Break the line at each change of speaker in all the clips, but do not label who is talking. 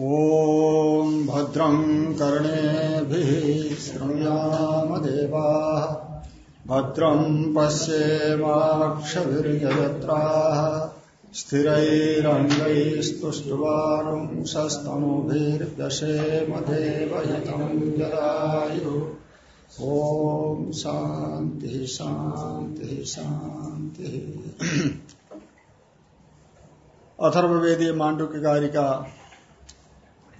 ॐ भद्रं कर्णेभिः शृणुयामदेवाः भद्रं पश्येमाक्षभिर्यजत्राः स्थिरैरङ्गैस्तुष्टुवारुंसस्तनूभिर्दशेमदेवहितं जरायु ॐ शान्तिः शान्तिः शान्तिः। अथर्ववेदी मांडुक्य कारिका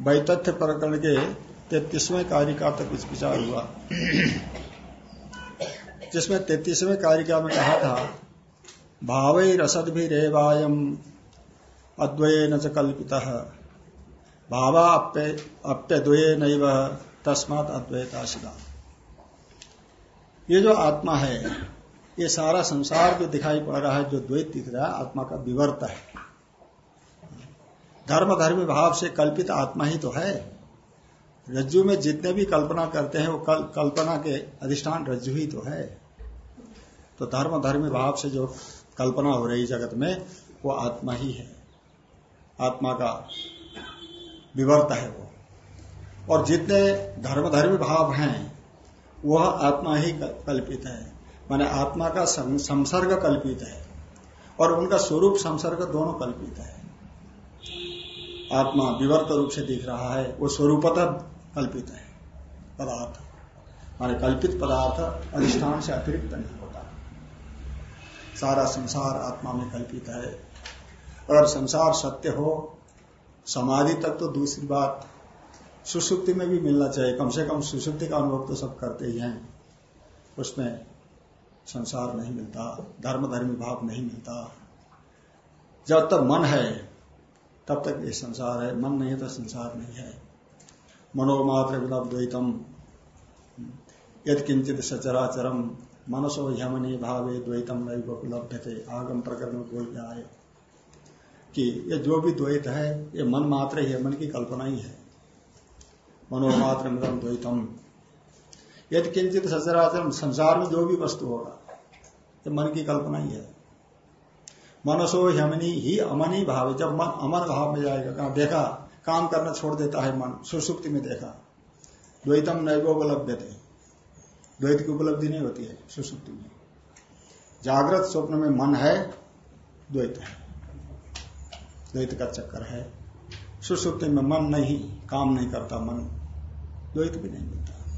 वैतथ्य प्रकरण के तैतीसवें कारिका तक इस विचार हुआ। जिसमें तैतीसवें कारिका में कहा था भावई रसद भी रेवायम अद्वये न कल्पित। भावा अप्य द्वये नैव तस्मात अद्वैताशिला ये जो आत्मा है, ये सारा संसार जो दिखाई पड़ रहा है, जो द्वैत दिख रहा है, आत्मा का विवर्त है। धर्म धर्मी भाव से कल्पित आत्मा ही तो है। रज्जु में जितने भी कल्पना करते हैं वो कल, कल्पना के अधिष्ठान रज्जु ही तो है। तो धर्म धर्मी भाव से जो कल्पना हो रही जगत में वो आत्मा ही है। आत्मा का विवर्त है वो। और जितने धर्म धर्मी भाव हैं वह आत्मा ही कल्पित है। माने आत्मा का संसर्ग कल्पित है और उनका स्वरूप संसर्ग दोनों कल्पित है। आत्मा विवर्त रूप से दिख रहा है, वो स्वरूपतः कल्पित है, पदार्थ। माने कल्पित पदार्थ अधिष्ठान से अतिरिक्त नहीं होता। सारा संसार आत्मा में कल्पित है। अगर संसार सत्य हो, समाधि तक तो दूसरी बात। सुसुप्ति में भी मिलना चाहिए। कम से कम सुसुप्ति का अनुभव तो सब करते ही हैं। उसमें संसार नहीं मिलता धर्म धर्मी भाव नहीं मिलता। जब तक मन है तब तक ये संसार है। मन नहीं है तो संसार नहीं है। मनोमात्र द्वैतम यद किंचित सचराचरम। मनसो यमनी भावे द्वैतम नहीं उपलब्ध थे आगम प्रकरण में बोल के आए। कि ये जो भी द्वैत है, ये मन मात्र ही है, मन की कल्पना ही है। मनोमात्र द्वैतम। यदि किंचित सचराचरम। संसार में जो भी वस्तु होगा, ये मन की कल्पना ही है। मनसो हमनी ही अमनी भाव। जब मन अमन भाव में जाएगा, कहा, देखा, काम करना छोड़ देता है मन सुसुप्ति में देखा। द्वैतम नैवोपलब्ध थे द्वैत की उपलब्धि नहीं होती है सुसुप्ति में। जागृत स्वप्न में मन है, द्वैत है। द्वैत का चक्कर है। सुसुप्ति में मन नहीं, काम नहीं करता मन। द्वैत भी नहीं मिलता।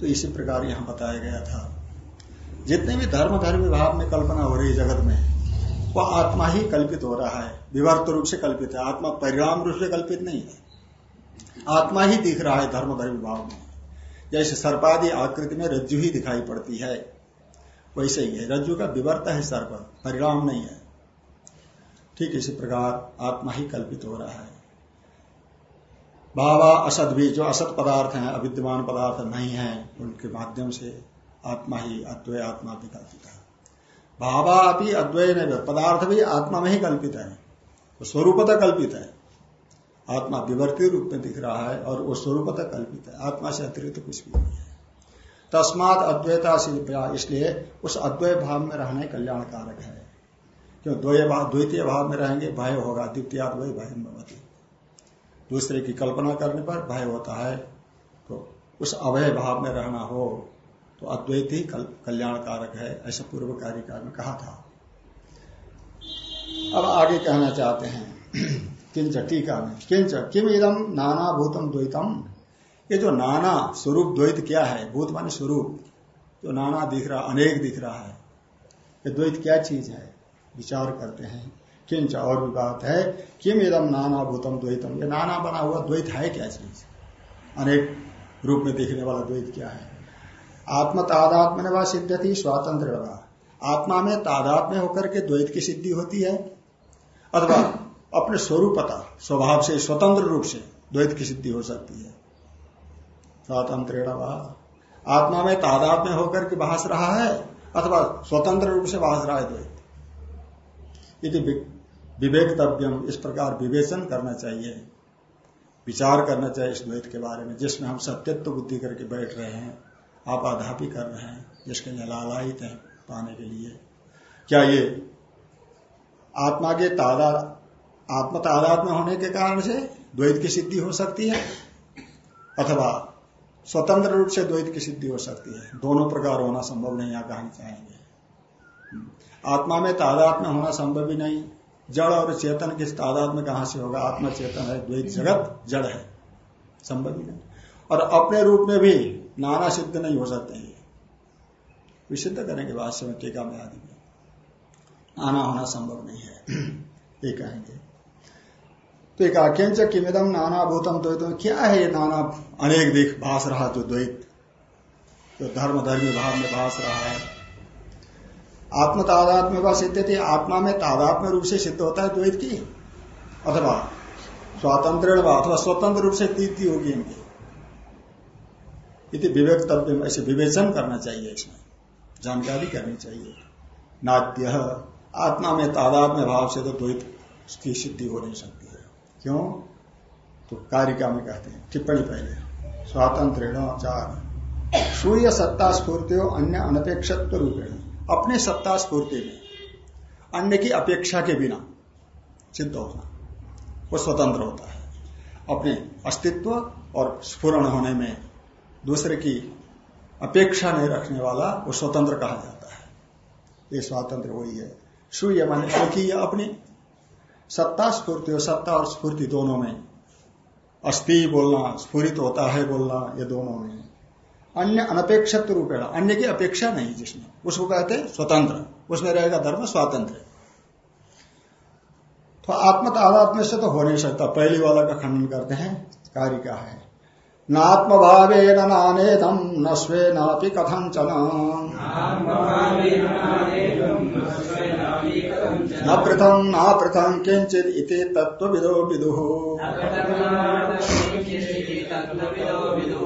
तो इसी प्रकार यहाँ बताया गया था। जितने भी धर्म धर्म भाव में कल्पना हो रही जगत में वह आत्मा ही कल्पित हो रहा है, विवर्त रूप से कल्पित है, आत्मा परिणाम रूप से कल्पित नहीं है। आत्मा ही दिख रहा है धर्म धर्म भाव में। जैसे सर्पादि आकृति में रज्जु ही दिखाई पड़ती है, वैसे ही है। रज्जु का विवर्त है सर्प, परिणाम नहीं है। ठीक इसी प्रकार आत्मा ही कल्पित हो रहा है। बाबा असद भी जो असत पदार्थ हैं, अविद्यमान पदार्थ नहीं है, उनके माध्यम से आत्मा ही अद्वय आत्मा कल्पित है। भावा अपनी अद्वय नहीं पदार्थ भी आत्मा में ही कल्पित है तो स्वरूपता कल्पित है। आत्मा विवर्ती रूप में दिख रहा है और वो स्वरूपता कल्पित है, आत्मा से अतिरिक्त कुछ भी नहीं है। तस्मात अद्वैता शिल्पया इसलिए उस अद्वय भाव में रहने कल्याण कारक है। क्यों? भाव, द्वितीय भाव में रहेंगे, भय होगा द्वितीय द्वय भय भवती। दूसरे की कल्पना करने पर भय होता है तो उस अभय भाव में रहना हो तो अद्वैत ही कल्याण कारक है, ऐसा पूर्व कारिका में कहा था। अब आगे कहना चाहते हैं, किंच टीका में किंच, किम इदम नाना भूतम द्वैतम? ये जो नाना स्वरूप द्वैत क्या है? भूत मान स्वरूप। जो नाना दिख रहा, अनेक दिख रहा है। ये द्वैत क्या चीज़ है? विचार करते हैं। किंच और भी बात है, किम इदम नाना भूतम द्वैतम? ये नाना बना हुआ द्वैत है क्या चीज़? अनेक रूप में देखने वाला द्वैत क्या है? आत्म तादात्म व सिद्ध थी, स्वातंत्र आत्मा में तादात्म्य होकर के द्वैत की सिद्धि होती है, अथवा अपने स्वरूपता, स्वभाव से स्वतंत्र रूप से द्वैत की सिद्धि हो सकती है। स्वातंत्र आत्मा में तादात्म्य होकर के बहस रहा है, अथवा स्वतंत्र रूप से बहस रहा है द्वैत। यदि विवेकतव्यम, इस प्रकार विवेचन करना चाहिए। विचार करना चाहिए इस द्वैत के बारे में, जिसमें हम सत्यत्व बुद्धि करके बैठ रहे हैं। आपाधापी कर रहे हैं, जिसके लिए लालायित है पाने के लिए। क्या ये आत्मा के तादा आत्म तादात्म्य होने के कारण से द्वैत की सिद्धि हो सकती है? अथवा स्वतंत्र रूप से द्वैत की सिद्धि हो सकती है? दोनों प्रकार होना संभव नहीं यहाँ कहना चाहेंगे आत्मा में तादात्म्य होना संभव ही नहीं। जड़ और चेतन किस तादाद में कहाँ से होगा? आत्मा चेतन है, द्वैत जगत जड़ है। संभव ही नहीं। और अपने रूप में भी नाना सिद्ध नहीं हो सकते ये विसिद्ध करेंगे भाष्य में टीका में आदि में। नाना होना संभव नहीं है। ये कहेंगे। तो एक आख्यंच किमिदम नाना भूतम द्वैत। क्या है ये नाना? अनेक दिख भाष रहा जो द्वैत। जो धर्म धर्मी भाव में भाष रहा है। आत्म तादात्म्य व सिद्ध थी। आत्मा में तादात्म्य रूप से सिद्ध होता है द्वैत की? अथवा स्वातंत्र अथवा स्वतंत्र रूप से तीर्थी होगी इनकी। इति विवेक तत्व ऐसे विवेचन करना चाहिए इसमें, जानकारी करनी चाहिए। नाट्य आत्मा में तादाद में भाव से तो द्वैत की सिद्धि हो नहीं सकती है। क्यों? तो कारिका में कहते हैं, टिप्पणी पहले स्वातंत्र चार। सूर्य सत्ता स्फूर्ति हो अन्य अनपेक्षत्व रूपेण। अपने सत्ता स्फूर्ति में, अन्य की अपेक्षा के बिना सिद्ध होना, वो स्वतंत्र होता है। अपने अस्तित्व और स्फुरण होने में दूसरे की अपेक्षा नहीं रखने वाला वो स्वतंत्र कहा जाता है। ये स्वातंत्र वही है। सूर्य माने क्योंकि ये अपनी। सत्ता स्फूर्ति और सत्ता और स्फूर्ति दोनों में। अस्थि बोलना, स्फूरित होता है बोलना, ये दोनों में। अन्य अनपेक्षित रूपेण अन्य की अपेक्षा नहीं जिसमें। उसको कहते हैं स्वतंत्र। उसमें रहेगा धर्म स्वातंत्र। तो आत्म तादात्म्य से तो हो नहीं सकता। पहली वाला का खंडन करते हैं। कार्य क्या है? नात्म भाव नानेदम न स्वे नापि कथं चल न पृथम न पृथम किंचित इति तत्व विदो।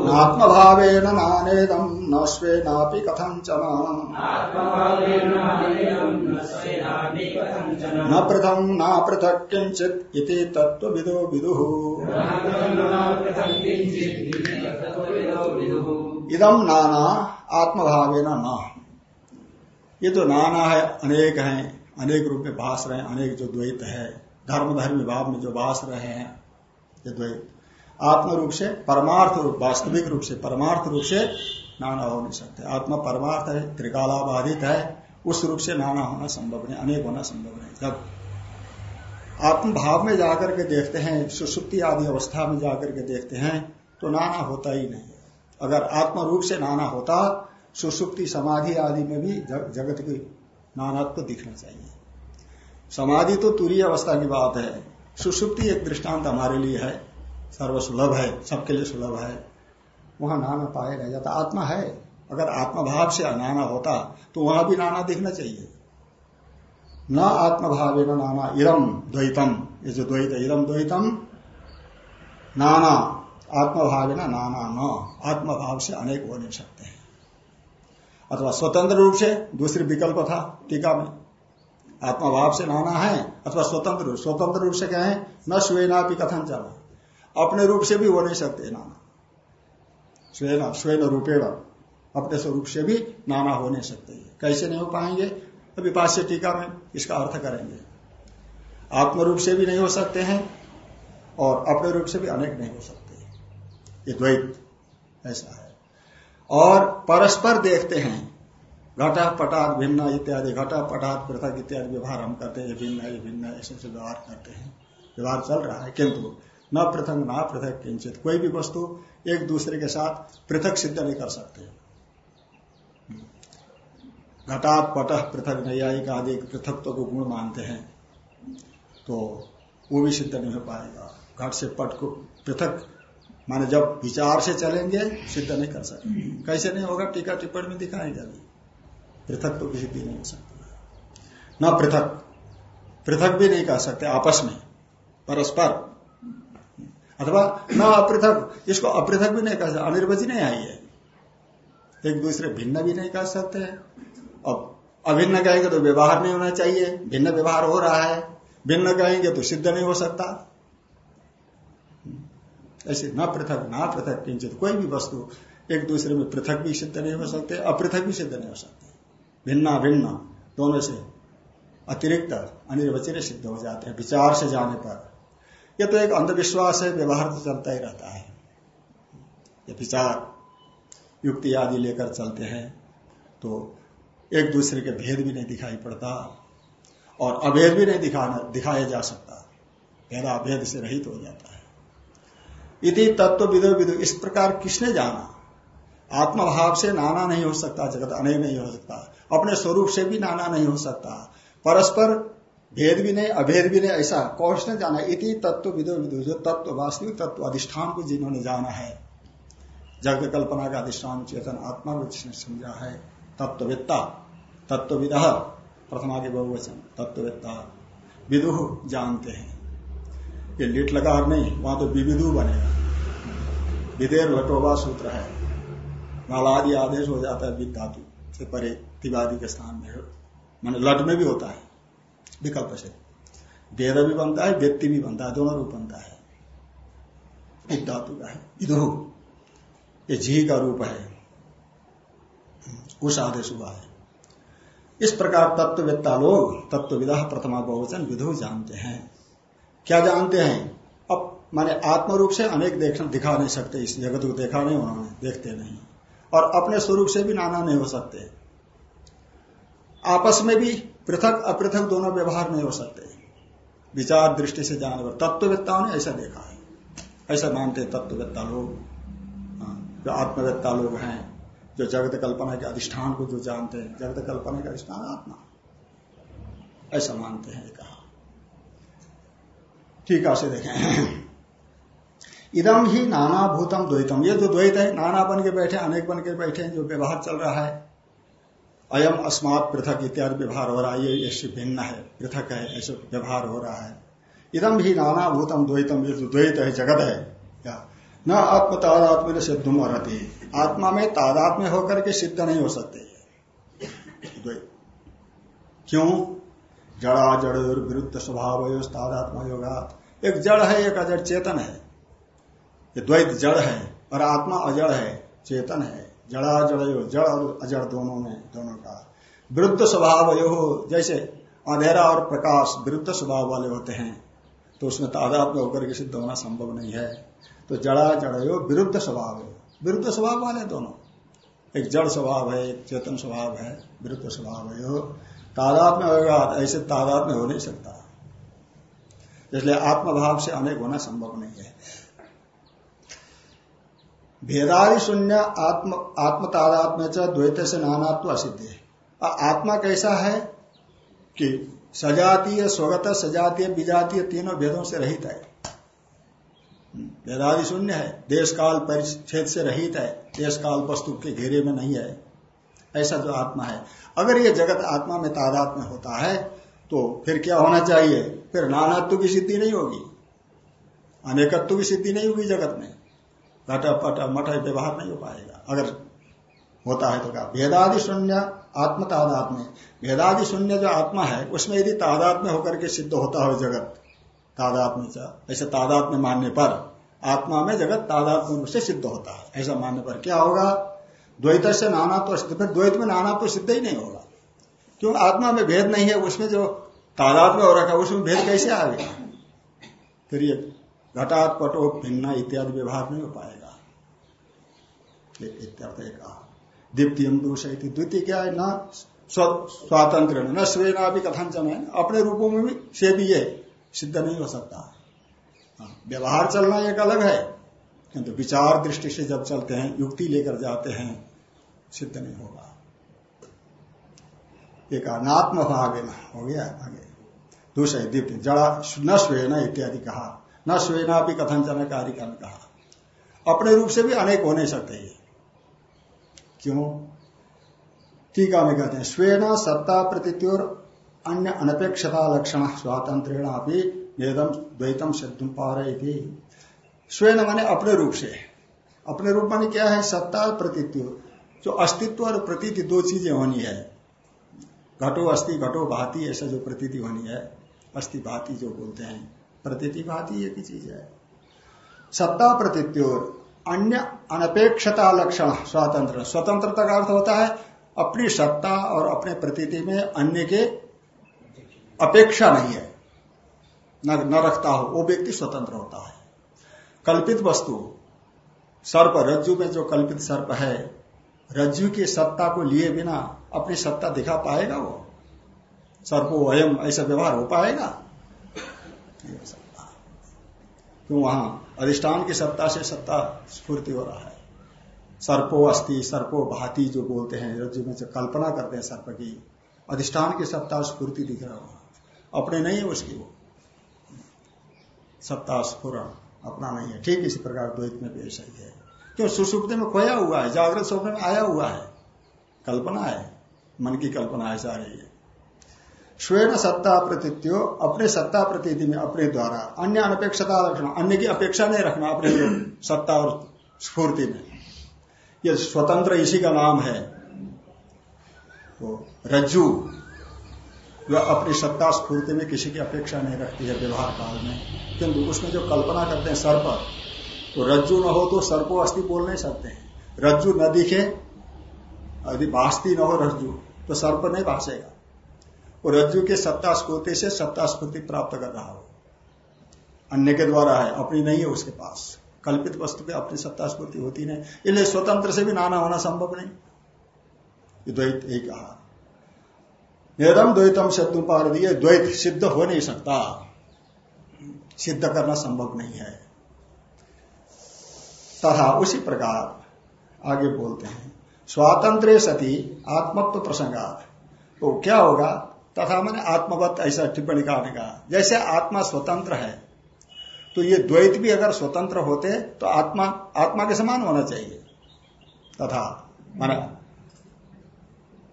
नात्म भावे नानेदम न स्वे नापि कथं चल न पृथम न पृथक किंचित इति तत्व विदो। इदम नाना आत्मभावे न। ये तो नाना है, अनेक हैं। अनेक रूप में भाष रहे हैं, अनेक जो द्वैत है। धर्म धर्म भाव में जो भाष रहे हैं, ये द्वैत। आत्म रूप से परमार्थ रूप, वास्तविक रूप से परमार्थ रूप से नाना हो नहीं सकते। आत्मा परमार्थ है, त्रिकालाबाधित है, उस रूप से नाना होना संभव नहीं, अनेक होना संभव नहीं। जब आत्म भाव में जाकर के देखते हैं, सुसुप्ति आदि अवस्था में जाकर के देखते हैं तो नाना होता ही नहीं। अगर आत्म रूप से नाना होता, सुसुप्ति समाधि आदि में भी जगत की नानात्व दिखना चाहिए। समाधि तो तुरी अवस्था की बात है। सुसुप्ति एक दृष्टांत हमारे लिए है। सर्वसुलभ है, सबके लिए सुलभ है। वहाँ नाना पाए रह जाता। आत्मा है। अगर आत्मभाव से नाना होता तो वहाँ भी नाना दिखना चाहिए। न आत्मभाव न नाना इरम द्वैतम। ये जो द्वैत इरम द्वैतम। नाना, आत्मभाव न नाना न। आत्मभाव से अनेक हो नहीं सकते हैं। अथवा स्वतंत्र रूप से, दूसरी विकल्प था टीका में। आत्माभाव से नाना है, अथवा स्वतंत्र स्वतंत्र रूप से कहें, न स्वेना भी कथन चला। अपने रूप से भी हो नहीं सकते नाना। स्वेन स्वेन रूपेण, अपने स्वरूप से भी नाना हो नहीं सकते। कैसे नहीं हो पाएँगे? अभी पाश्य टीका में इसका अर्थ करेंगे। आत्म रूप से भी नहीं हो सकते हैं, और अपने रूप से भी अनेक नहीं हो सकते। ये द्वैत, ऐसा है। और परस्पर देखते हैं। घटा पटात भिन्न इत्यादि घटा पटात पृथक इत्यादि व्यवहार हम करते हैं, ये भिन्न ये भिन्न ऐसे ऐसे व्यवहार करते हैं। व्यवहार चल रहा है, किंतु न पृथक न पृथक किंचित। कोई भी वस्तु एक दूसरे के साथ पृथक सिद्ध नहीं कर सकते। घटात पट पृथक न्यायिक आदि पृथकत्व को गुण मानते हैं तो वो भी सिद्ध नहीं हो पाएगा। घट से पट को पृथक माने जब विचार से चलेंगे, सिद्ध नहीं कर सकते। कैसे नहीं होगा? टीका टिप्पणी में दिखाएँगे अभी पृथक तो किसी भी नहीं हो सकता। न पृथक। पृथक भी नहीं कह सकते, आपस में। परस्पर। अथवा न अपृथक। इसको अपृथक भी नहीं कह सकते। अनिर्वचन नहीं आई है। एक दूसरे भिन्न भी नहीं कह सकते। अब अभिन्न कहेंगे तो व्यवहार नहीं होना चाहिए। भिन्न व्यवहार हो रहा है। भिन्न कहेंगे तो सिद्ध नहीं हो सकता। ऐसे न पृथक, ना पृथक, किंचित कोई भी वस्तु एक दूसरे में पृथक भी सिद्ध नहीं हो सकते, अपृथक भी सिद्ध नहीं हो सकते। भिन्ना, भिन्न, दोनों से अतिरिक्त अनिर्वचन सिद्ध हो जाते हैं, विचार से जाने पर। यह तो एक अंधविश्वास है, व्यवहार तो चलता ही रहता है। ये विचार, युक्ति आदि लेकर चलते हैं तो एक दूसरे के भेद भी नहीं दिखाई पड़ता और अभेद भी नहीं दिखाना, दिखाया जा सकता। भेदा भेद से रहित हो जाता है। इति तत्व विदो विदो, इस प्रकार किसने जाना? आत्मभाव से नाना नहीं हो सकता, जगत अनेक नहीं हो सकता। अपने स्वरूप से भी नाना नहीं हो सकता। परस्पर भेद भी नहीं, अभेद भी नहीं, ऐसा कौन ने जाना? इति तत्व विदो विदो, जो तत्व, वास्तविक तत्व, अधिष्ठान को जिन्होंने जाना है। जगत कल्पना का अधिष्ठान, चेतन, आत्मा को जिसने समझा है, तत्ववेत्ता, तत्वविद, प्रथमा के बहुवचन, तत्ववेत्ता। विदु जानते हैं। ये लिट लगार नहीं, वहाँ तो विविधु बनेगा विदेर लटोबा सूत्र है। नालादि आदेश हो जाता है विधातु से परे, तिवादी के स्थान में। मान लट में भी होता है, विकल्प से। वेद भी बनता है, व्यक्ति भी बनता है, दोनों रूप बनता है। एक धातु का है विदु ये झी का रूप है। उस आदेश हुआ है। इस प्रकार तत्ववेत्ता लोग, तत्वविदा प्रथमा बहुवचन विधु जानते हैं। क्या जानते हैं? अब माने आत्म रूप से अनेक देखना दिखा नहीं सकते इस जगत को देखा नहीं उन्होंने देखते नहीं। और अपने स्वरूप से भी नाना नहीं हो सकते। आपस में भी पृथक अपृथक दोनों व्यवहार नहीं हो सकते। विचार दृष्टि से जानने पर तत्ववेत्ताओं ने ऐसा देखा है। ऐसा मानते तत्ववेत्ता लोग। हाँ, जो आत्मवेत्ता लोग हैं जो जगत कल्पना के अधिष्ठान को जो जानते हैं जगत कल्पना का अधिष्ठान आत्मा। ऐसा मानते हैं कहा। ठीक से देखें। इदम ही नाना भूतम द्वैतम। ये जो द्वैत है, नाना बन के बैठे, अनेक बन के बैठे जो व्यवहार चल रहा है, अयम अस्मात पृथक इत्यादि व्यवहार हो रहा है, ये ऐसे भिन्न है, पृथक है, ऐसे व्यवहार हो रहा है। इदम ही नाना भूतम द्वैतम, ये जो द्वैत है, जगत है क्या न आत्म तादात्म्य सिद्धम रहती आत्मा में तादात्म्य होकर के सिद्ध नहीं हो सकते। क्यों? जड़ा जड़ विरुद्ध स्वभाव तादात्मा योगा एक जड़ है, एक अजड़ चेतन है। ये द्वैत जड़ है, और आत्मा अजड़ है, चेतन है। जड़ा जड़ जड़ और अजड़ दोनों में, दोनों का। विरुद्ध स्वभाव यो जैसे अंधेरा और प्रकाश विरुद्ध स्वभाव वाले होते हैं तो उसमें तादाद में होकर के सिद्ध होना संभव नहीं है। तो जड़ा जड़यो विरुद्ध स्वभाव विरुद्ध स्वभाव वाले दोनों। एक जड़ स्वभाव है, एक चेतन स्वभाव है, विरुद्ध स्वभाव है तादाद में होगा ऐसे तादाद में हो नहीं सकता। इसलिए आत्मभाव से अनेक होना संभव नहीं है। भेदादि शून्य, आत्म आत्म तादात्म्य द्वैत से नानात्व असिद्ध। है आत्मा कैसा है कि सजातीय, स्वगत, सजातीय, विजातीय तीनों भेदों से रहित है। भेदादि शून्य है देश काल परिच्छेद से रहित है देश काल वस्तु के घेरे में नहीं है। ऐसा जो आत्मा है। अगर ये जगत आत्मा में तादात में होता है तो फिर क्या होना चाहिए? फिर नानात्व की सिद्धि नहीं होगी। अनेकत्व की सिद्धि नहीं होगी जगत में। घटा पट मठ व्यवहार नहीं हो पाएगा। अगर होता है तो क्या? भेदादि शून्य आत्म तादात में। भेदादि शून्य जो आत्मा है, उसमें यदि तादात में होकर के सिद्ध होता हो जगत तादात में ऐसे तादात्म्य मानने पर, आत्मा में जगत तादात्म्य रूप से सिद्ध होता है। ऐसा मानने पर क्या होगा? द्वैत से नाना तो सिद्ध फिर द्वैत में नाना तो सिद्ध ही नहीं होगा। क्यों? आत्मा में भेद नहीं है उसमें जो तादात्म्य हो रखा है उसमें भेद कैसे आ गया फिर ये घटात पटो भिन्ना इत्यादि व्यवहार नहीं हो पाएगा। कहा। द्वितीय दोष द्वितीय क्या है? न स्वातंत्र न स्वेना भी कथन है अपने रूपों में भी से भी ये सिद्ध नहीं हो सकता। हाँ, व्यवहार चलना एक अलग है। किंतु विचार दृष्टि से जब चलते हैं, युक्ति लेकर जाते हैं, सिद्ध नहीं होगा। एक अनात्म भागे हो गया, आगे। दूसरे, दीप्ति, जड़ा, न स्वेना इत्यादि कहा। न स्वेना भी कथन कारिका ने कहा। अपने रूप से भी अनेक हो नहीं सकते ये। क्यों? टीका में कहते हैं, स्वेना, सत्ता, प्रतित्योर, अन्य अनपेक्षता लक्षण स्वातंत्रण अभी वेदम द्वैतम सिद्धम पा थी माने अपने रूप से। अपने रूप माने क्या है? सत्ता और प्रतित्व। जो अस्तित्व और प्रतीति दो चीज़ें होनी है। घटो अस्थि, घटो भाती, ऐसा जो प्रतीति होनी है। अस्थि भाती जो बोलते हैं। प्रतीति भाती एक ही चीज़ है। सत्ता प्रतित्योर अन्य अनपेक्षता लक्षण, स्वतंत्र। स्वतंत्रता का अर्थ होता है अपनी सत्ता और अपने प्रतीति में अन्य के अपेक्षा नहीं है। न रखता हो। वो व्यक्ति स्वतंत्र होता है। कल्पित वस्तु, सर्प, रज्जु में जो कल्पित सर्प है, रज्जु की सत्ता को लिए बिना अपनी सत्ता दिखा पाएगा वो? सर्पो अयम, ऐसा व्यवहार हो पाएगा? क्यों वहाँ अधिष्ठान की सत्ता से सत्ता स्फूर्ति हो रहा है? सर्पो अस्थि सर्पो भाती जो बोलते हैं, रज्जु में जो कल्पना करते हैं सर्प की, अधिष्ठान की सत्ता स्फूर्ति दिख रहा हो। अपने नहीं है उसकी वो। सत्ता स्फुरण अपना नहीं है। ठीक इसी प्रकार द्वैत में भी ऐसा ही है। क्यों? सुसुप्ति में खोया हुआ है, जागृत स्वप्न में आया हुआ है। कल्पना है। मन की कल्पना ऐसा रही है। स्वयं सत्ता प्रतित्यो, अपने सत्ता प्रतीति में अपने द्वारा। अन्य अनपेक्षता रखना, अन्य की अपेक्षा नहीं रखना अपने सत्ता और स्फूर्ति में। ये स्वतंत्र इसी का नाम है। तो रज्जु। जो अपनी सत्ता स्फूर्ति में किसी की अपेक्षा नहीं रखती है व्यवहार काल में। किंतु उसमें जो कल्पना करते हैं सर्प तो रज्जु न हो तो सर्पो अस्थि बोल नहीं सकते हैं। रज्जु न दिखे, यदि भाषती न हो रज्जु तो सर्प नहीं भाषेगा वो रज्जु के सत्ता स्फूर्ति से सत्ता स्फूर्ति प्राप्त कर रहा हो। अन्य के द्वारा है, अपनी नहीं है उसके पास। कल्पित वस्तु पे अपनी सत्ता स्फूर्ति होती नहीं। इसलिए स्वतंत्र से भी नाना होना संभव नहीं। द्वैत एक कहा निरम द्वैतम शत्रु पार दिए द्वैत सिद्ध हो नहीं सकता। सिद्ध करना संभव नहीं है। तथा उसी प्रकार आगे बोलते हैं। स्वातंत्र सती आत्मत्व प्रसंगात। तो क्या होगा? तथा मैंने आत्मवत ऐसा टिप्पणी का जैसे आत्मा स्वतंत्र है तो ये द्वैत भी अगर स्वतंत्र होते तो आत्मा आत्मा के समान होना चाहिए। तथा, माना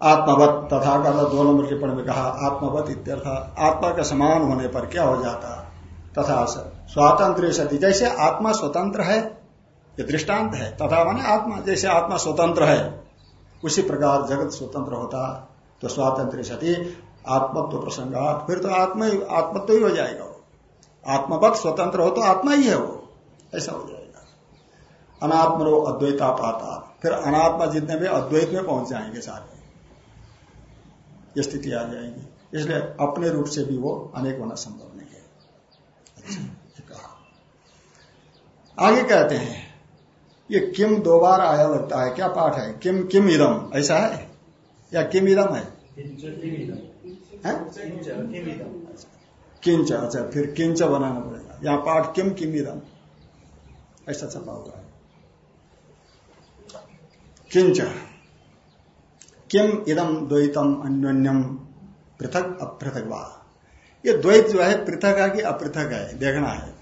आत्मवत तथा का दो नंबर टिप्पणी में कहा, आत्मवत इत्यर्थ, आत्मा के समान होने पर क्या हो जाता? तथा स्वातंत्र सती जैसे आत्मा स्वतंत्र है, ये दृष्टांत है, तथा माने आत्मा, जैसे आत्मा स्वतंत्र है, उसी प्रकार जगत स्वतंत्र होता तो स्वातंत्र सती आत्मत्व प्रसंगात, फिर तो आत्मा ही, आत्मत्व ही हो जाएगा वो। आत्मवत स्वतंत्र हो तो आत्मा ही है वो, ऐसा हो जाएगा। अनात्म रो अद्वैता पाता फिर अनात्मा जितने भी अद्वैत में पहुँच जाएँगे सारे। ये स्थिति आ जाएगी। इसलिए अपने रूप से भी वो अनेक होना संभव नहीं है। अच्छा कहा। आगे कहते हैं, ये किम दो बार आया लगता है, क्या पाठ है? किम किम इदम, ऐसा है? या किम इदम है? किंच अच्छा फिर किंच बनाना पड़ेगा। यहाँ पाठ किम किम इदम। ऐसा छपा हुआ है। किंच। किम इदम द्वैतम अन्योन्यम पृथक अपृथक वा? ये द्वैत जो है, पृथक है कि अपृथक है? देखना है।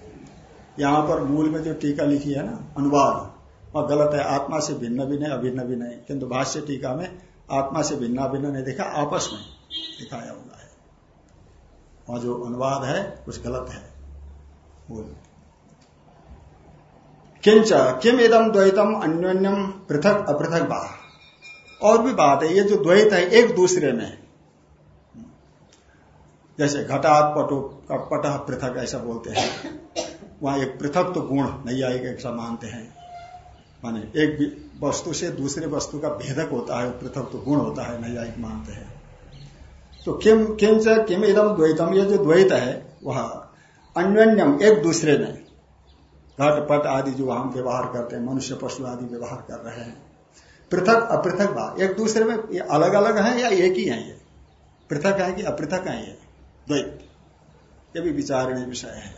यहाँ पर मूल में जो टीका लिखी है ना, अनुवाद, वह गलत है। आत्मा से भिन्न भी नहीं, अभिन्न भी नहीं। किंतु भाष्य टीका में आत्मा से भिन्ना भिन्न नहीं देखा, आपस में दिखाया हुआ है। वहाँ जो अनुवाद है कुछ गलत है। मूल किंच, किम इदम द्वैतम अन्योन्यम पृथक अपृथक बा और भी बात है, ये जो द्वैत है, एक दूसरे में जैसे घटात पटो पट पृथक ऐसा बोलते हैं। वहाँ एक पृथक तो गुण नहीं आएगा ऐसा मानते हैं। माने एक वस्तु से दूसरे वस्तु का भेदक होता है, पृथक तो गुण होता है नहीं आएगा मानते हैं। तो किम किंच किम इदम द्वैतम, ये जो द्वैत है, वह अन्यन्यम एक दूसरे में। घट पट आदि जो हम व्यवहार करते हैं, मनुष्य पशु आदि व्यवहार कर रहे हैं। पृथक, अपृथक बात एक दूसरे में ये अलग अलग है या एक ही है ये? पृथक है कि अपृथक है ये? द्वैत। ये भी विचारणीय विषय है।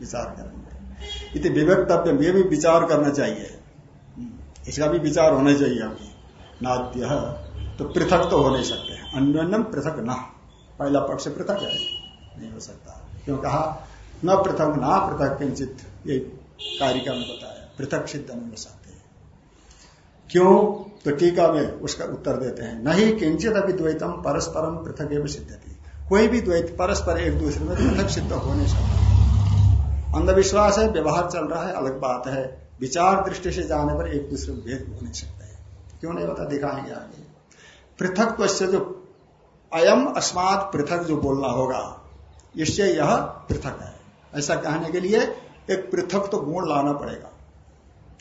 विचार करेंगे इति विवेकतव्य ये भी विचार करना चाहिए। इसका भी विचार होना चाहिए अभी। नाद्य तो पृथक तो हो नहीं सकते अन्योन्यम पृथक न। पहला पक्ष पृथक है। नहीं हो सकता। क्यों कहा? न पृथक, ना पृथक किंचित। ये कारिका में बताया पृथक सिद्ध नहीं हो सकते। क्यों? तो टीका में उसका उत्तर देते हैं। नहीं, किंचित अभी द्वैतम परस्परम पृथक एवं थी कोई भी द्वैत परस्पर एक दूसरे में पृथक सिद्ध हो नहीं सकता। अंधविश्वास है, व्यवहार चल रहा है, अलग बात है। विचार दृष्टि से जाने पर एक दूसरे में भेद हो नहीं सकते क्यों नहीं होता? दिखाएँगे आगे। पृथक से जो अयम अस्मात पृथक जो बोलना होगा, इससे यह पृथक है। ऐसा कहने के लिए एक पृथक तो गुण लाना पड़ेगा।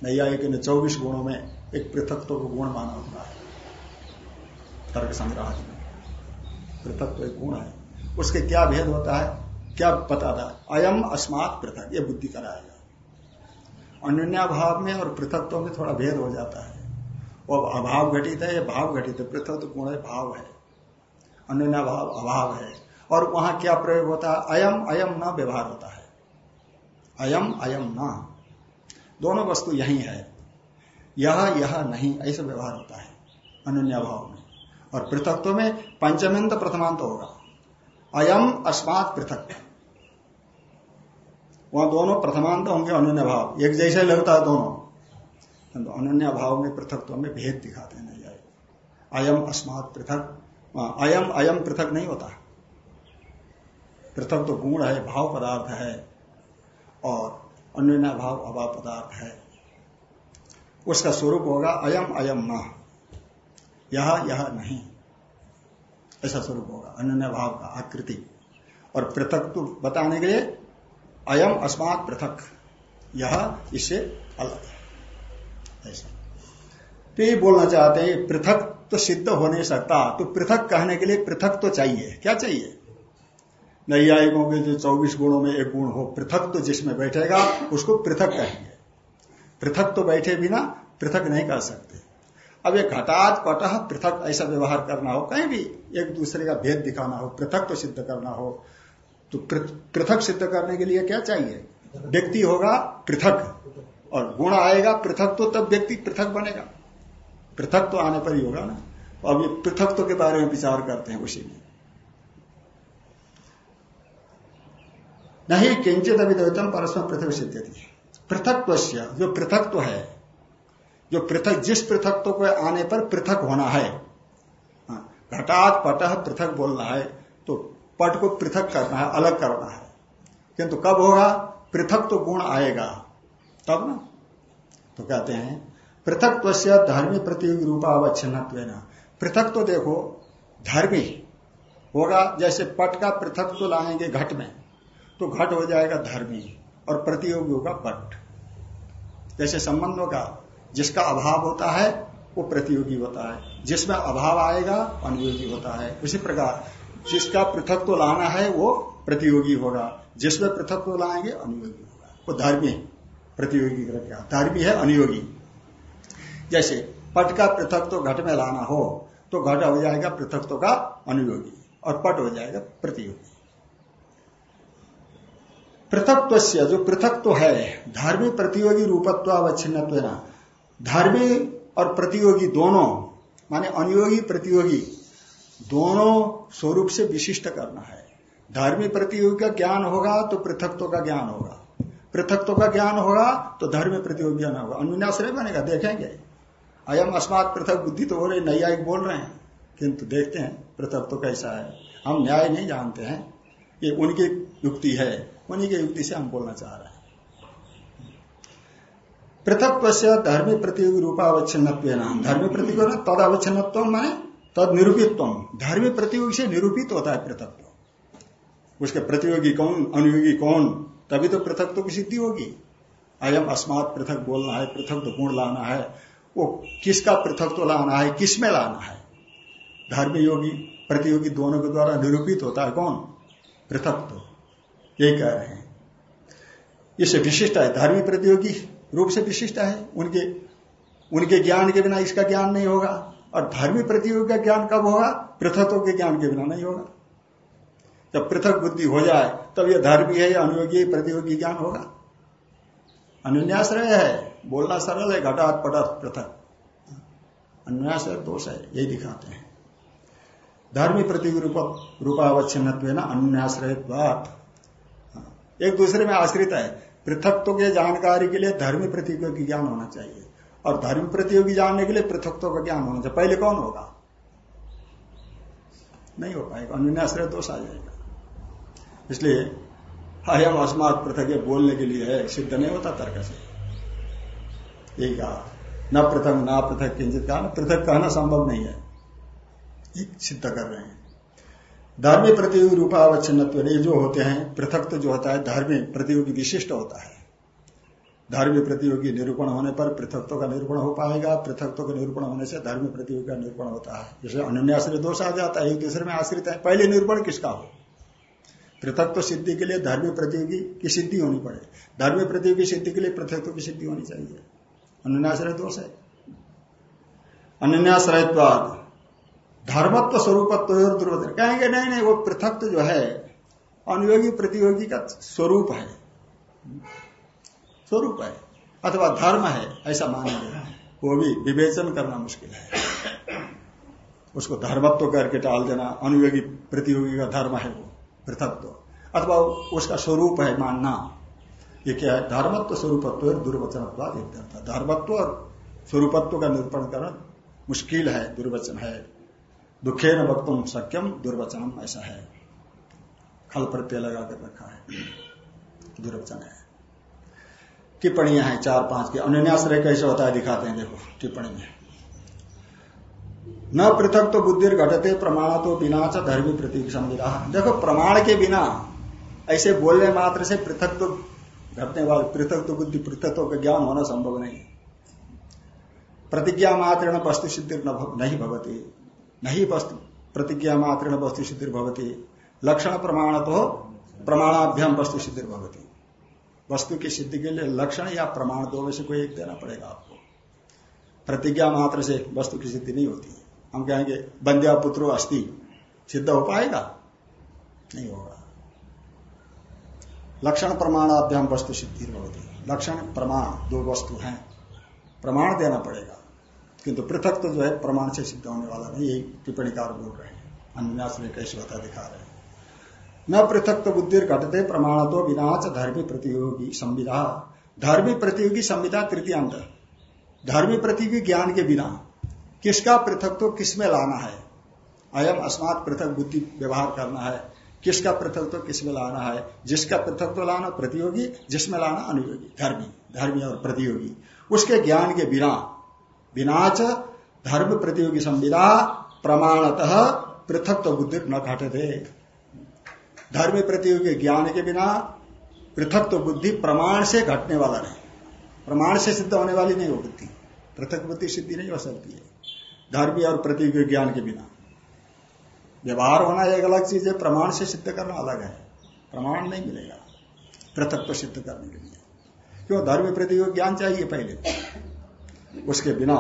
नहीं आए कि चौबीस गुणों में एक पृथक तो गुण माना होता है। तर्क संग्रह में। पृथक तो एक गुण है। उसके क्या भेद होता है? क्या बताता है अयम अस्मात पृथक। ये बुद्धि कराएगा भाव में और पृथकत्व में थोड़ा भेद हो जाता है। वो अभाव घटित है भाव घटित है। पृथक तो गुण है, भाव है। अन्य भाव अभाव है। और वहाँ क्या प्रयोग होता है? अयम अयम न व्यवहार होता है। अयम अयम न। दोनों वस्तु यही है। यह यह नहीं, ऐसा व्यवहार होता है अन्य भाव में। और पृथकत्व में पंचमिंत प्रथमांत होगा। अयम अस्मात पृथक। वहाँ दोनों प्रथमांत होंगे अन्य भाव। एक जैसे लगता है दोनों। किंतु अनन्या भाव में पृथकत्व में भेद दिखाते नहीं जाए अयम अस्मात पृथक। अयम अयम पृथक नहीं होता। पृथक तो गुण है, भाव पदार्थ है, और अन्य भाव अभाव पदार्थ है। उसका स्वरूप होगा अयम अयम न। यह यह नहीं। ऐसा स्वरूप होगा, अन्य भाव का, आकृति। और पृथक तो बताने के लिए अयम अस्मात पृथक। यह, इससे अलग। है ऐसा। तो ये बोलना चाहते हैं पृथक तो सिद्ध हो नहीं सकता तो पृथक कहने के लिए पृथक तो चाहिए। क्या चाहिए? नैयायिकों के जो चौबीस गुणों में एक गुण हो पृथक तो जिसमें बैठेगा, उसको पृथक कहेंगे। पृथक तो बैठे बिना पृथक नहीं कर सकते। अब ये घटात पटह पृथक ऐसा व्यवहार करना हो, कहीं भी एक दूसरे का भेद दिखाना हो, पृथक तो सिद्ध करना हो तो पृथक सिद्ध करने के लिए क्या चाहिए? व्यक्ति होगा पृथक, और गुण आएगा पृथक तो तब व्यक्ति पृथक बनेगा। पृथक तो आने पर ही होगा ना। अब ये पृथक तो के बारे में विचार करते हैं उसी में। नहीं किंचित अभिदेवतम परस्पर पृथक सिद्ध थी पृथकत्व जो पृथक है जो पृथक जिस पृथकत्व को आने पर पृथक होना है। हाँ, घटात पट पृथक बोलना है तो पट को पृथक करना है अलग करना है। किंतु कब होगा? पृथक तो गुण आएगा। तब ना? तो कहते हैं पृथक धर्मी प्रतियोगी रूपावच्छिन्न पृथक तो देखो धर्मी होगा जैसे पट का पृथक तो लाएँगे घट में तो घट हो जाएगा धर्मी। और प्रतियोगी होगा पट। जैसे संबंधों का, जिसका अभाव होता है, वो प्रतियोगी होता है। जिसमें अभाव आएगा, अनुयोगी होता है। उसी प्रकार, जिसका पृथक तो लाना है, वो प्रतियोगी होगा। जिसमें पृथक तो लाएँगे, अनुयोगी होगा। वो धर्मी प्रतियोगी क्या? धर्मी है, अनुयोगी। जैसे, पट का पृथक तो घट में लाना हो तो घट हो जाएगा पृथक का अनुयोगी, और पट हो जाएगा प्रतियोगी। पृथकत्व जो पृथक है, धर्मी प्रतियोगी रूपत्व अवच्छिन्न धर्मी और प्रतियोगी दोनों, माने अनुयोगी प्रतियोगी, दोनों स्वरूप से विशिष्ट करना है। धर्मी प्रतियोगी का ज्ञान होगा तो पृथकत्व का ज्ञान होगा। पृथकत्व का ज्ञान होगा तो धर्म प्रतियोगी ज्ञान होगा। अनुन्याश्रय बनेगा, देखेंगे। अयम अस्मात पृथक बुद्धि तो हो रही, नैयायिक बोल रहे हैं, किंतु देखते हैं पृथक तो कैसा है। हम न्याय नहीं जानते हैं, ये उनकी युक्ति है। उन्हीं की युक्ति से हम बोलना चाह रहे हैं। पृथक से धर्मी प्रतियोगी रूपावच्छिन्न धर्मी प्रतियोगी तद अवच्छिन्न माने तद निरूपित्व धर्मी प्रतियोगी से निरूपित होता है पृथक उसके प्रतियोगी कौन अनुयोगी कौन तभी तो पृथक तो की सिद्धि होगी। अयम अस्मात पृथक बोलना है पृथक तो गुण लाना है। वो किसका पृथक तो लाना है किसमें लाना है? धर्म योगी प्रतियोगी दोनों के द्वारा निरूपित होता है कौन? पृथक तो यही कह रहे हैं। इससे विशिष्ट है, धर्मी प्रतियोगी रूप से विशिष्ट है। उनके उनके ज्ञान के बिना इसका ज्ञान नहीं होगा और धर्मी प्रतियोगी का ज्ञान कब होगा? पृथकों के ज्ञान के बिना नहीं होगा। जब पृथक बुद्धि हो जाए, तब यह धर्मी है या अनुयोगी प्रतियोगी ज्ञान होगा। अनुन्याश्रय है, बोलना सरल है, घटात पटात पृथक। अन्याश्रय दोष है, यही दिखाते हैं। धर्मी रूप रूपावच्छिन्न अन्याश्रय एक दूसरे में आश्रित है। पृथकत्व के जानकारी के लिए धर्म प्रतियोगी ज्ञान होना चाहिए। और धर्म प्रतियोगी जानने के लिए पृथकत्व का ज्ञान होना चाहिए। पहले कौन होगा? नहीं हो पाएगा। अन्याश्रय दोष आ जाएगा। इसलिए अयम अस्मात पृथक बोलने के लिए है सिद्ध नहीं होता तर्क से। यही कहा, न पृथक, ना पृथक किंचित कहा पृथक कहना संभव नहीं है। सिद्ध कर रहे हैं। धर्मी प्रतियोगी रूपावच्छिन्न जो होते हैं पृथक तो जो होता है, धर्मी प्रतियोगी विशिष्ट होता है। धर्मी प्रतियोगी निरूपण होने पर पृथकत्व का निरूपण हो पाएगा, पृथकत्व का निरूपण होने से धर्मी प्रतियोगी का निरूपण होता है। जैसे अन्याश्रय दोष आ जाता है, एक दूसरे में आश्रित है, पहले निरूपण किसका हो? पृथक तो सिद्धि के लिए धर्मी प्रतियोगी की सिद्धि होनी पड़े। धर्मी प्रतियोगी सिद्धि के लिए पृथक की सिद्धि होनी चाहिए। अन्याश्रय दोष है। अन्याश्रयत्वाद धर्मत्व स्वरूपत्व दुर्वचन कहेंगे, नहीं नहीं, वो पृथक जो है, अनुयोगी प्रतियोगी का स्वरूप है। स्वरूप है, अथवा धर्म है, ऐसा मानेंगे वो भी विवेचन करना मुश्किल है। उसको धर्मत्व करके टाल देना, अनुयोगी प्रतियोगी का धर्म है वो, पृथकत्व। अथवा उसका स्वरूप है मानना। ये क्या है? धर्मत्व स्वरूपत्व दुर्वचन धर्मत्व और स्वरूपत्व का निरूपण करना मुश्किल है, दुर्वचन है। दुखे न वक्तुम सक्यम दुर्वचनम ऐसा है। खल प्रत्यय लगा कर रखा है। दुर्वचन है। टिप्पणियाँ हैं चार पाँच की। अन्याश्रय कैसे होता है दिखाते हैं, देखो, टिप्पणी में। न पृथक तो बुद्धि घटते, प्रमाण तो बिना च धर्मी प्रतीक संविधा देखो, प्रमाण के बिना ऐसे बोलने मात्र से पृथक तो घटने वाले, पृथक तो बुद्धि, पृथक का ज्ञान होना संभव नहीं। प्रतिज्ञा मात्र न वस्तु सिद्धि नहीं भवती। नहीं वस्तु। प्रतिज्ञा मात्र वस्तु सिद्धि भवती लक्षण प्रमाण तो प्रमाणाभ्याम वस्तु सिद्धि भवती वस्तु की सिद्धि के लिए लक्षण या प्रमाण दो में से कोई एक देना पड़ेगा आपको। प्रतिज्ञा मात्र से वस्तु की सिद्धि नहीं होती। हम कहेंगे, बंध्या पुत्रो अस्थि सिद्ध हो पाएगा? नहीं होगा। लक्षण प्रमाणाभ्याम वस्तु सिद्धि होती लक्षण प्रमाण दो वस्तु हैं। प्रमाण देना पड़ेगा। किंतु पृथक तो जो है प्रमाण से सिद्ध होने वाला नहीं, यही टिप्पणीकार बोल रहे हैं। अन्यास में कैसे होता दिखा रहे हैं। न पृथक तो बुद्धि घटते प्रमाण तो विनाच धर्मी प्रतियोगी संविधा धर्मी प्रतियोगी संविधा तृतीयांत। धर्मी प्रतियोगी ज्ञान के बिना। किसका पृथक तो किसमें लाना है? अयम अस्मात पृथक बुद्धि व्यवहार करना है। किसका पृथक तो किसमें लाना है? जिसका पृथक तो लाना प्रतियोगी, जिसमें लाना अनुयोगी, धर्मी धर्मी और प्रतियोगी। उसके ज्ञान के बिना बिनाच धर्म प्रतियोगी संविदा प्रमाणतः पृथक तो बुद्धि न घटते। धर्म प्रतियोगी ज्ञान के बिना पृथक तो बुद्धि प्रमाण से घटने वाला नहीं। प्रमाण से सिद्ध होने वाली नहीं हो बुद्धि। पृथक बुद्धि सिद्धि नहीं हो सकती है। धर्मी और प्रतियोगी ज्ञान के बिना। व्यवहार होना एक अलग चीज़ है, प्रमाण से सिद्ध करना अलग है। प्रमाण नहीं मिलेगा पृथक सिद्ध करने के लिए। क्यों? धर्म प्रतियोगी ज्ञान चाहिए पहले। उसके बिना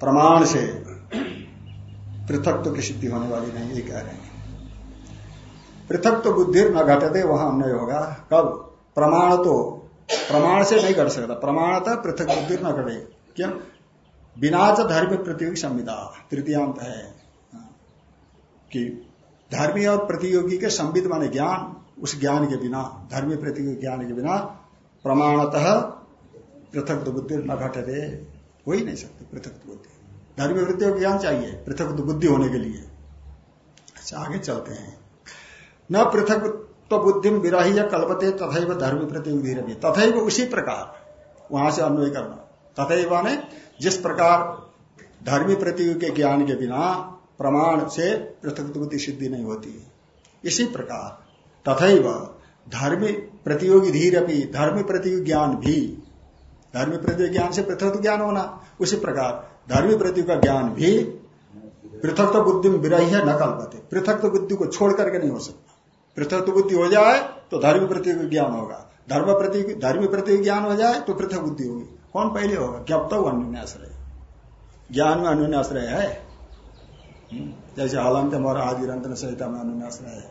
प्रमाण से पृथक की सिद्धि होने वाली नहीं, ये कह रहे हैं। पृथक तो बुद्धि न घटते वहाँ अन्य होगा। कब? प्रमाण तो प्रमाण से नहीं घट सकता। प्रमाणता पृथक बुद्धि न घटे। क्यों? बिनाच धर्म प्रतियोगी संविदा, तृतीयांत है। कि धर्मी और प्रतियोगी के संविद माने ज्ञान, उस ज्ञान के बिना, धर्मी प्रतियोगी ज्ञान के बिना प्रमाणतः पृथक बुद्धि न घटते हो ही नहीं सकते, पृथक बुद्धि। धर्मी प्रतियोगी ज्ञान चाहिए, पृथक बुद्धि होने के लिए। अच्छा आगे चलते हैं। न पृथक तो बुद्धि विराही या कल्पते तथा धर्मी प्रतियोगी तथा उसी प्रकार, वहाँ से अन्वय करना। तथा ने जिस प्रकार धर्मी प्रतियोगी के ज्ञान के बिना प्रमाण से पृथक बुद्धि सिद्धि नहीं होती। इसी प्रकार तथा धर्मी प्रतियोगी धीर अभी धर्मी प्रतियोगी ज्ञान भी धर्मी प्रतियोगी ज्ञान से पृथक ज्ञान होना उसी प्रकार धर्मी प्रतियोगी का ज्ञान भी पृथक तो बुद्धि में विरही है न कल्पते। पृथक तो बुद्धि को छोड़ करके नहीं हो सकता। पृथक तो बुद्धि हो जाए तो धर्मी प्रतियोगी ज्ञान होगा। धर्म प्रति धर्मी प्रतियोगी ज्ञान हो जाए तो पृथक बुद्धि होगी। कौन पहले होगा? ज्ञाप तो अन्योन्याश्रय ज्ञान में अन्योन्याश्रय है? हम्म, जैसे हालंत और आदि रंतन संहिता में अन्योन्याश्रय है।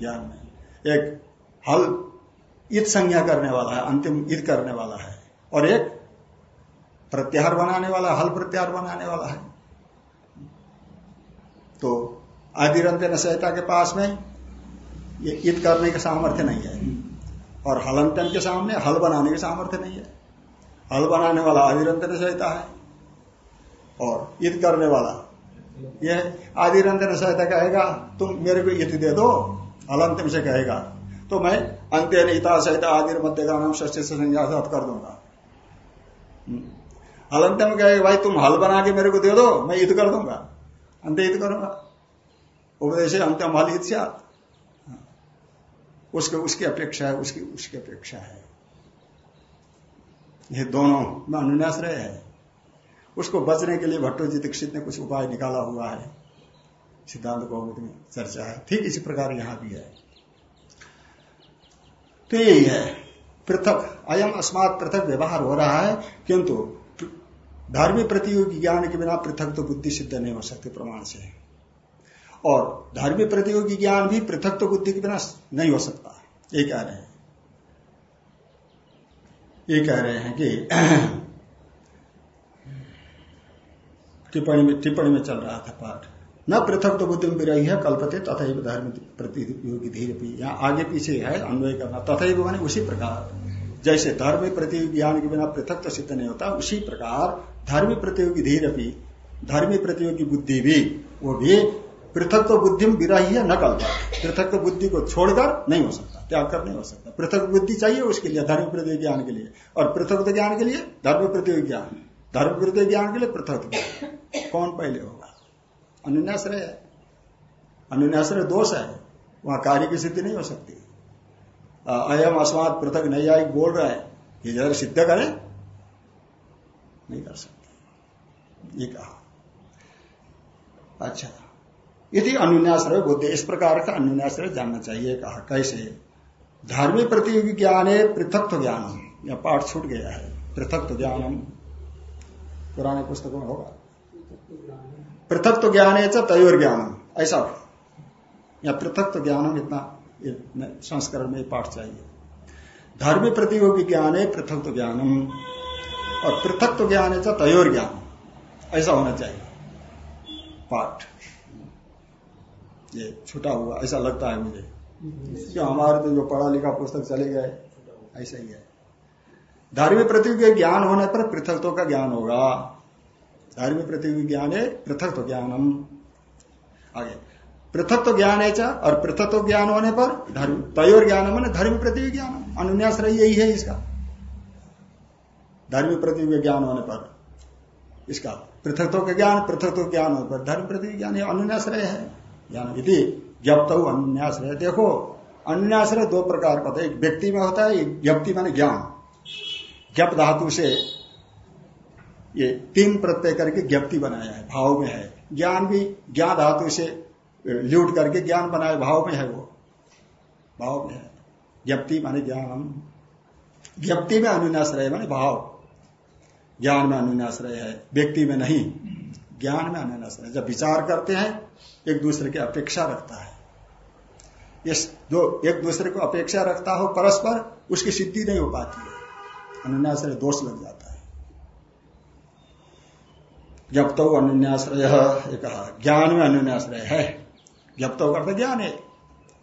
ज्ञान में। एक हल इत संज्ञा करने वाला है, अंतिम इत करने वाला है। और एक प्रत्याहार बनाने वाला, हल प्रत्याहार बनाने वाला है। तो आदि रंतन संहिता के पास में ये इत करने का सामर्थ्य नहीं है। और हलंतन के सामने हल बनाने का सामर्थ्य नहीं है। हल बनाने वाला आदिरंतर सहिता है। और ईद करने वाला यह आदिरंतर सहिता कहेगा, तुम मेरे को ईद दे दो हलंतिम से कहेगा तो मैं अंत्य नीता सहित आदि मध्य का नाम षष्ठ से संज्ञा कर दूँगा। हलंतिम कहेगा भाई, तुम हल बना के मेरे को दे दो, मैं ईद कर दूँगा। अंत ईद करूँगा। उपदेश अंत्यम हल से उसके, उसकी अपेक्षा है, उसकी उसकी अपेक्षा है। ये दोनों में अनुन्यास रहे है। उसको बचने के लिए भट्टो जी दीक्षित ने कुछ उपाय निकाला हुआ है। सिद्धांत कौमुद में चर्चा है। ठीक इसी प्रकार यहाँ भी है। तो यही है पृथक, अयम अस्मात पृथक व्यवहार हो रहा है, किंतु धार्मिक प्रतियोगी ज्ञान के बिना पृथक तो बुद्धि सिद्ध नहीं हो सकती प्रमाण से। और धार्मिक प्रतियोगी ज्ञान भी पृथक तो बुद्धि के बिना नहीं हो सकता। ये कह रहे हैं। ये कह रहे हैं कि टिप्पणी में टिप्पणी में चल रहा था पाठ। न पृथक तो बुद्धि में रही है कल्पते तथा धर्म प्रतियोगी धीरे यहाँ आगे पीछे है, अन्वय करना। तथा माने उसी प्रकार। जैसे धर्म प्रतियोगी ज्ञान के बिना पृथक तो सिद्ध नहीं होता, उसी प्रकार धर्म प्रतियोगी धीर भी धर्मी प्रतियोगी बुद्धि भी, वो भी पृथक तो बुद्धि में विराही है न कल्पा पृथक तो बुद्धि को छोड़कर नहीं हो सकता, त्याग कर नहीं हो सकता। पृथक बुद्धि चाहिए उसके लिए, धर्म प्रतियोगी ज्ञान के लिए। और पृथक ज्ञान के लिए धर्म प्रतियोगी ज्ञान। धर्म विरुद्ध ज्ञान के लिए पृथक। कौन पहले होगा अनुन्याश्रय है। अनुन्याश्रय दोष है। वहाँ कार्य की सिद्धि नहीं हो सकती। अयम अस्मात पृथक नैयायिक बोल रहा है ये जरा सिद्ध करे, नहीं कर सकते। ये कहा। अच्छा। यदि अनुन्याश्रय बुद्धि इस प्रकार का अनुन्याश्रय जानना चाहिए। कहा, कैसे? धार्मिक प्रतियोगी ज्ञान है पृथक ज्ञान या पाठ छूट गया है। पृथक ज्ञानम। पुराने पुस्तकों में होगा। पृथक तो ज्ञान है तयोर ज्ञानम ऐसा। या पृथक तो ज्ञानम इतना संस्करण में पाठ चाहिए। धर्म प्रतियोगी ज्ञान है पृथक तो ज्ञानम और पृथक तो ज्ञान है तयोर ज्ञान ऐसा होना चाहिए। पाठ। ये छुटा हुआ। ऐसा लगता है मुझे। क्यों? हमारे तो जो पढ़ा लिखा पुस्तक चले गए। ऐसा ही है। धार्मिक पृथ्वी ज्ञान होने पर पृथकत्व का ज्ञान होगा। धार्मिक पृथ्वी ज्ञान है पृथक ज्ञानम आगे। पृथक ज्ञान है और पृथक ज्ञान होने पर धर्म तयोर ज्ञान मैंने धर्म पृथ्वी ज्ञान अनुन्याश्रय यही है इसका। धर्म पृथ्वी ज्ञान होने पर इसका पृथकत्व का ज्ञान पृथकत्व ज्ञान होने पर धर्म पृथ्वी ज्ञान अनुन्याश्रय है। ज्ञान जब तो अनुन्याश्रय। देखो, अनुन्याश्रय दो प्रकार का होता है। एक व्यक्ति में होता है, एक व्यक्ति माने ज्ञान। ज्ञप धातु से ये तीन प्रत्यय करके ज्ञप्ति बनाया है, भाव में है। ज्ञान भी, ज्ञान धातु से ल्यूट करके ज्ञान बनाए भाव में है वो। भाव में है। ज्ञप्ति माने ज्ञान। ज्ञप्ति में अनुन्याश्रय माने भाव। ज्ञान में अनुन्याश्रय है, व्यक्ति में नहीं। ज्ञान में अनुन्याश्रय जब विचार करते हैं, एक दूसरे की अपेक्षा रखता है। इस जो एक दूसरे को अपेक्षा रखता हो परस्पर, उसकी सिद्धि नहीं हो पाती है। अनुन्याश्रय दोष लग जाता है। जब तो अनुन्याश्रय कहा ज्ञान में अनुन्याश्रय है। जब तो करते ज्ञान। है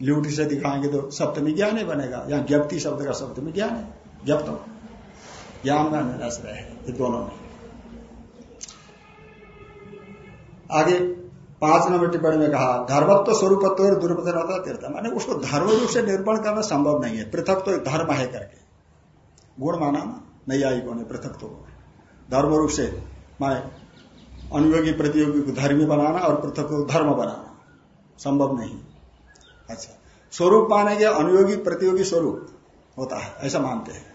ल्यूटी से दिखाएँगे तो सप्तमी ज्ञान ही बनेगा। या ज्ञप्ति शब्द का सप्तमी ज्ञान। है जब तो ज्ञान में अनुन्याश्रय है। ये दोनों में। आगे पाँच नंबर टिप्पणी में कहा, धर्मत्व स्वरूपत्व और दुर्पथनता तीर्थ। माने उसको धर्म रूप से निर्माण करना संभव नहीं है। पृथक तो धर्म है करके। गुण माना ना? नैयायिकों ने पृथक तो। धर्म रूप से, माने अनुयोगी प्रतियोगी को धर्मी बनाना और पृथक को धर्म बनाना। संभव नहीं। अच्छा। स्वरूप माने मानेंगे अनुयोगी प्रतियोगी स्वरूप होता है, ऐसा मानते हैं।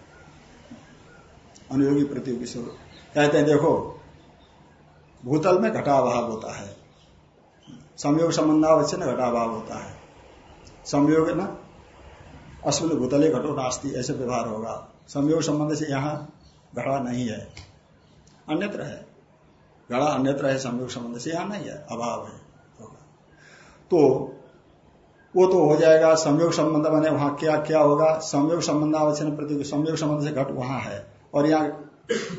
अनुयोगी प्रतियोगी स्वरूप। कहते हैं, देखो, भूतल में घटाभाव होता है। संयोग संबंधावश्य घटाभाव होता है। संयोग ना? अश्विन भूतले घटो नास्ती, ऐसे व्यवहार होगा। संयोग संबंध से यहाँ घड़ा नहीं है। अन्यत्र है। घड़ा अन्यत्र है, संयोग संबंध से यहाँ नहीं है, अभाव है। तो वो तो हो जाएगा, संयोग संबंध बने वहाँ क्या क्या होगा? संयोग संबंध आवश्यक प्रति संयोग संबंध से घट वहाँ है, और यहाँ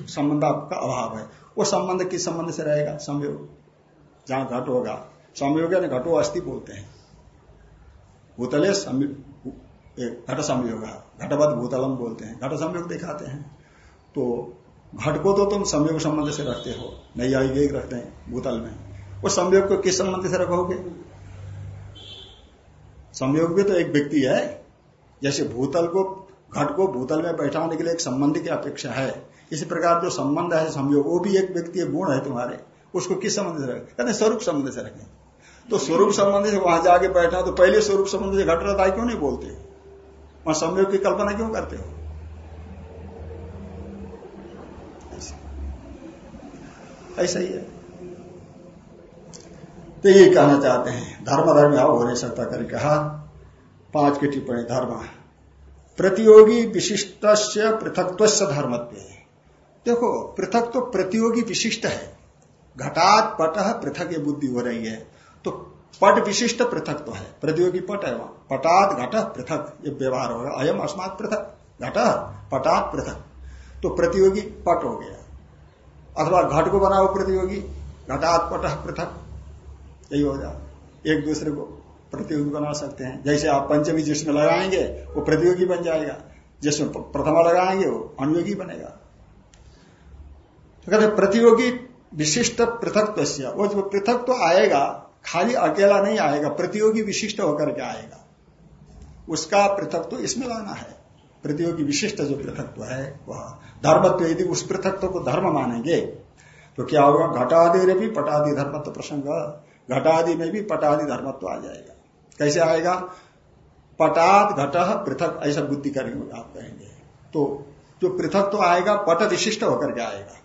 संबंध का अभाव है। वो संबंध किस संबंध से रहेगा? संयोग। जहाँ घट होगा। संयोग घटो अस्थि बोलते हैं। भूतले घट संयोग घटवत भूतलम बोलते हैं। घट संयोग दिखाते हैं। तो घट को तो तुम संयोग संबंध से रखते हो। नैयायिक रखते हैं, भूतल में। वो संयोग को किस संबंध से रखोगे? संयोग भी तो एक व्यक्ति है। जैसे भूतल को, घट को भूतल में बैठाने के लिए एक संबंध की अपेक्षा है। इसी प्रकार जो संबंध है संयोग, वो भी एक व्यक्ति गुण है तुम्हारे। उसको किस संबंध से रखें? कहते स्वरूप संबंध से रखें। तो स्वरूप संबंध से वहाँ जाके बैठा तो पहले स्वरूप संबंध से घट रहा था क्यों नहीं बोलते? वहाँ संयोग की कल्पना क्यों करते हो? ऐसा ही है। तो ये कहना चाहते हैं, धर्म धर्म हो नहीं सकता कर कहा पाँच की टिप्पणी, धर्म। प्रतियोगी विशिष्ट पृथकत्व धर्मत्व। देखो, पृथक तो प्रतियोगी विशिष्ट है। घटात पट पृथक ये बुद्धि हो रही है। तो पट विशिष्ट पृथक तो है। प्रतियोगी पट है पटात घट पृथक ये व्यवहार होगा अयम अस्मात पृथक। घट पटात पृथक। तो प्रतियोगी पट हो गया। अथवा घट को बनाओ प्रतियोगी घटात पट पृथक। यही हो जाए। एक दूसरे को प्रतियोगी बना सकते हैं। जैसे आप पंचमी जिसमें लगाएँगे, वो प्रतियोगी बन जाएगा। जिसमें प्रथमा लगाएँगे, वो अनुयोगी बनेगा। तो कहते प्रतियोगी विशिष्ट पृथक वो जो पृथक तो आएगा, खाली अकेला नहीं आएगा, प्रतियोगी विशिष्ट होकर के आएगा। उसका पृथक तो इसमें लाना है। प्रतियोगी विशिष्ट जो पृथकत्व है, वह धर्मत्व यदि उस पृथकत्व को धर्म मानेंगे तो क्या होगा? घटादि भी पटादि धर्मत्व प्रसंग, घटादि में भी पटादि धर्मत्व आ जाएगा। कैसे आएगा? पटाद घट पृथक, ऐसा बुद्धि करेंगे आप कहेंगे। तो जो पृथक तो आएगा, पट विशिष्ट होकर के आएगा।